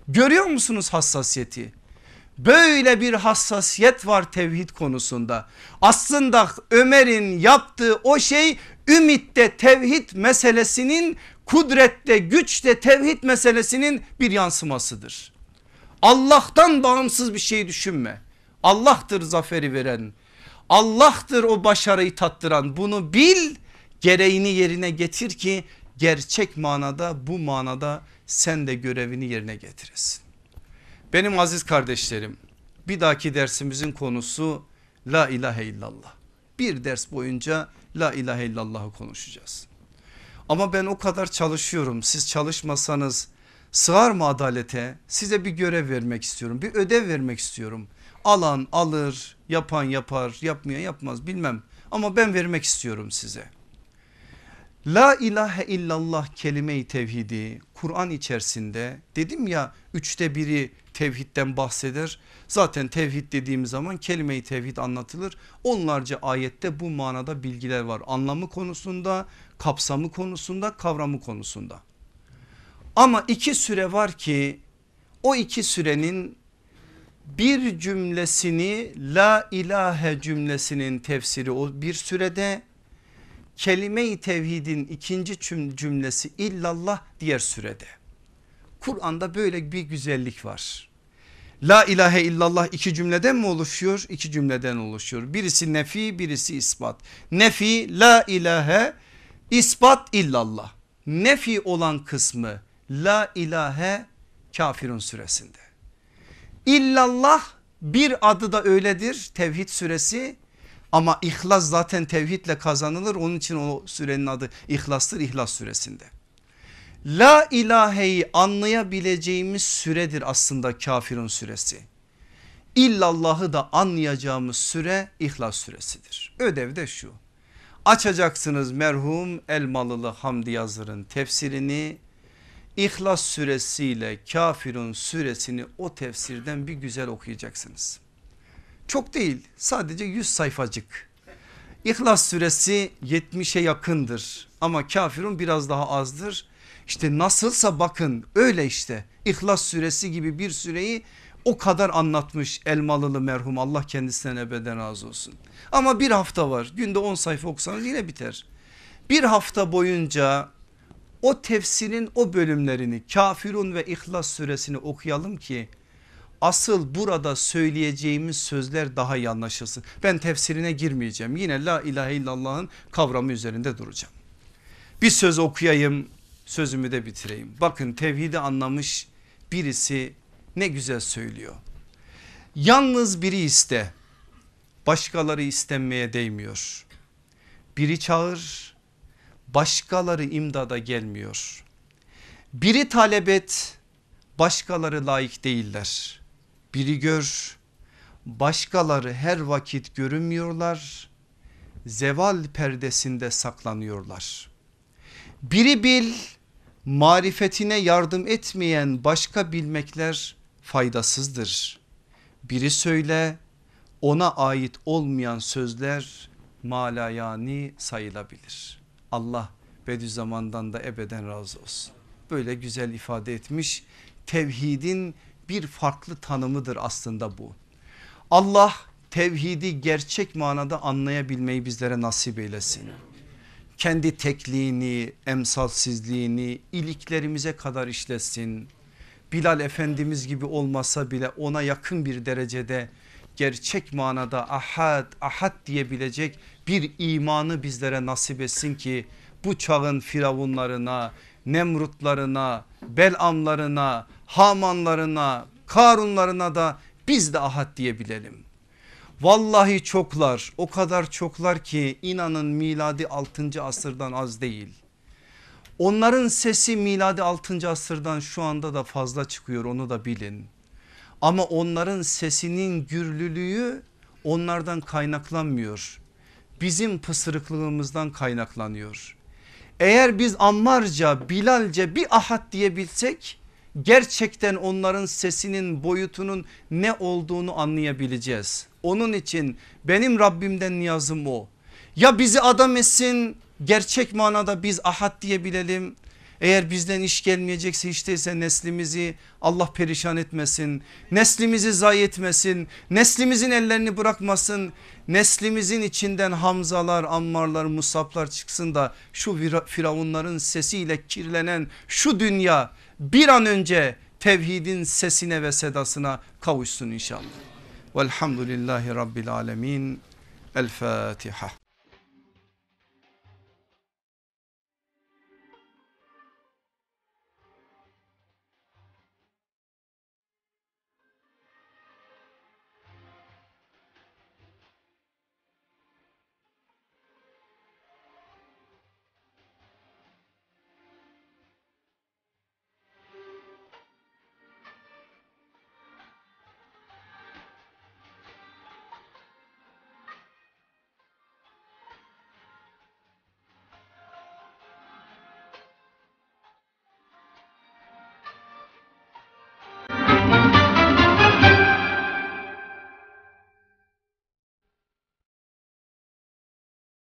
Görüyor musunuz hassasiyeti? Böyle bir hassasiyet var tevhid konusunda. Aslında Ömer'in yaptığı o şey ümitte tevhid meselesinin kudrette güçte tevhid meselesinin bir yansımasıdır. Allah'tan bağımsız bir şey düşünme. Allah'tır zaferi veren. Allah'tır o başarıyı tattıran. Bunu bil gereğini yerine getir ki gerçek manada bu manada sen de görevini yerine getiresin. Benim aziz kardeşlerim bir dahaki dersimizin konusu la ilahe illallah. Bir ders boyunca la ilahe illallah'ı konuşacağız. Ama ben o kadar çalışıyorum siz çalışmasanız sığar mı adalete? Size bir görev vermek istiyorum bir ödev vermek istiyorum. Alan alır yapan yapar yapmayan yapmaz bilmem ama ben vermek istiyorum size. La ilahe illallah kelime-i tevhidi Kur'an içerisinde dedim ya üçte biri tevhidden bahseder. Zaten tevhid dediğimiz zaman kelime-i tevhid anlatılır. Onlarca ayette bu manada bilgiler var. Anlamı konusunda, kapsamı konusunda, kavramı konusunda. Ama iki süre var ki o iki sürenin bir cümlesini la ilahe cümlesinin tefsiri o bir sürede kelime-i tevhidin ikinci cüm- cümlesi illallah diğer sürede. Kur'an'da böyle bir güzellik var. La ilahe illallah iki cümleden mi oluşuyor? İki cümleden oluşuyor. Birisi nefi birisi ispat. Nefi la ilahe ispat illallah. Nefi olan kısmı la ilahe kafirun süresinde. İllallah bir adı da öyledir tevhid süresi ama ihlas zaten tevhidle kazanılır onun için o sürenin adı ihlastır ihlas süresinde. La ilaheyi anlayabileceğimiz süredir aslında kafirun süresi. İllallahı da anlayacağımız süre ihlas süresidir. Ödev de şu. Açacaksınız merhum Elmalılı Hamdi Yazır'ın tefsirini. İhlas suresiyle kafirun suresini o tefsirden bir güzel okuyacaksınız. Çok değil sadece 100 sayfacık. İhlas suresi 70'e yakındır ama kafirun biraz daha azdır. İşte nasılsa bakın öyle işte İhlas suresi gibi bir süreyi o kadar anlatmış Elmalılı merhum Allah kendisinden ebeden razı olsun. Ama bir hafta var günde 10 sayfa okusanız yine biter. Bir hafta boyunca o tefsirin o bölümlerini Kafirun ve İhlas suresini okuyalım ki asıl burada söyleyeceğimiz sözler daha iyi anlaşılsın. Ben tefsirine girmeyeceğim yine la ilahe illallah'ın kavramı üzerinde duracağım. Bir söz okuyayım sözümü de bitireyim. Bakın tevhidi anlamış birisi ne güzel söylüyor. Yalnız biri iste başkaları istenmeye değmiyor. Biri çağır başkaları imdada gelmiyor. Biri talep et başkaları layık değiller. Biri gör başkaları her vakit görünmüyorlar. Zeval perdesinde saklanıyorlar. Biri bil marifetine yardım etmeyen başka bilmekler faydasızdır. Biri söyle ona ait olmayan sözler malayani sayılabilir. Allah Bediüzzaman'dan da ebeden razı olsun. Böyle güzel ifade etmiş tevhidin bir farklı tanımıdır aslında bu. Allah tevhidi gerçek manada anlayabilmeyi bizlere nasip eylesin. Kendi tekliğini, emsalsizliğini iliklerimize kadar işlesin. Bilal Efendimiz gibi olmasa bile ona yakın bir derecede gerçek manada ahad ahad diyebilecek bir imanı bizlere nasip etsin ki bu çağın firavunlarına, nemrutlarına, belamlarına, hamanlarına, karunlarına da biz de ahad diyebilelim. Vallahi çoklar o kadar çoklar ki inanın miladi 6. asırdan az değil. Onların sesi miladi 6. asırdan şu anda da fazla çıkıyor onu da bilin. Ama onların sesinin gürlülüğü onlardan kaynaklanmıyor. Bizim pısırıklığımızdan kaynaklanıyor. Eğer biz ammarca Bilalce bir ahad diyebilsek gerçekten onların sesinin boyutunun ne olduğunu anlayabileceğiz. Onun için benim Rabbimden niyazım o. Ya bizi adam etsin gerçek manada biz ahad diyebilelim. Eğer bizden iş gelmeyecekse hiç değilse neslimizi Allah perişan etmesin. Neslimizi zayi etmesin. Neslimizin ellerini bırakmasın. Neslimizin içinden Hamzalar, Ammarlar, Musablar çıksın da şu firavunların sesiyle kirlenen şu dünya bir an önce tevhidin sesine ve sedasına kavuşsun inşallah. Velhamdülillahi Rabbil Alemin. El Fatiha.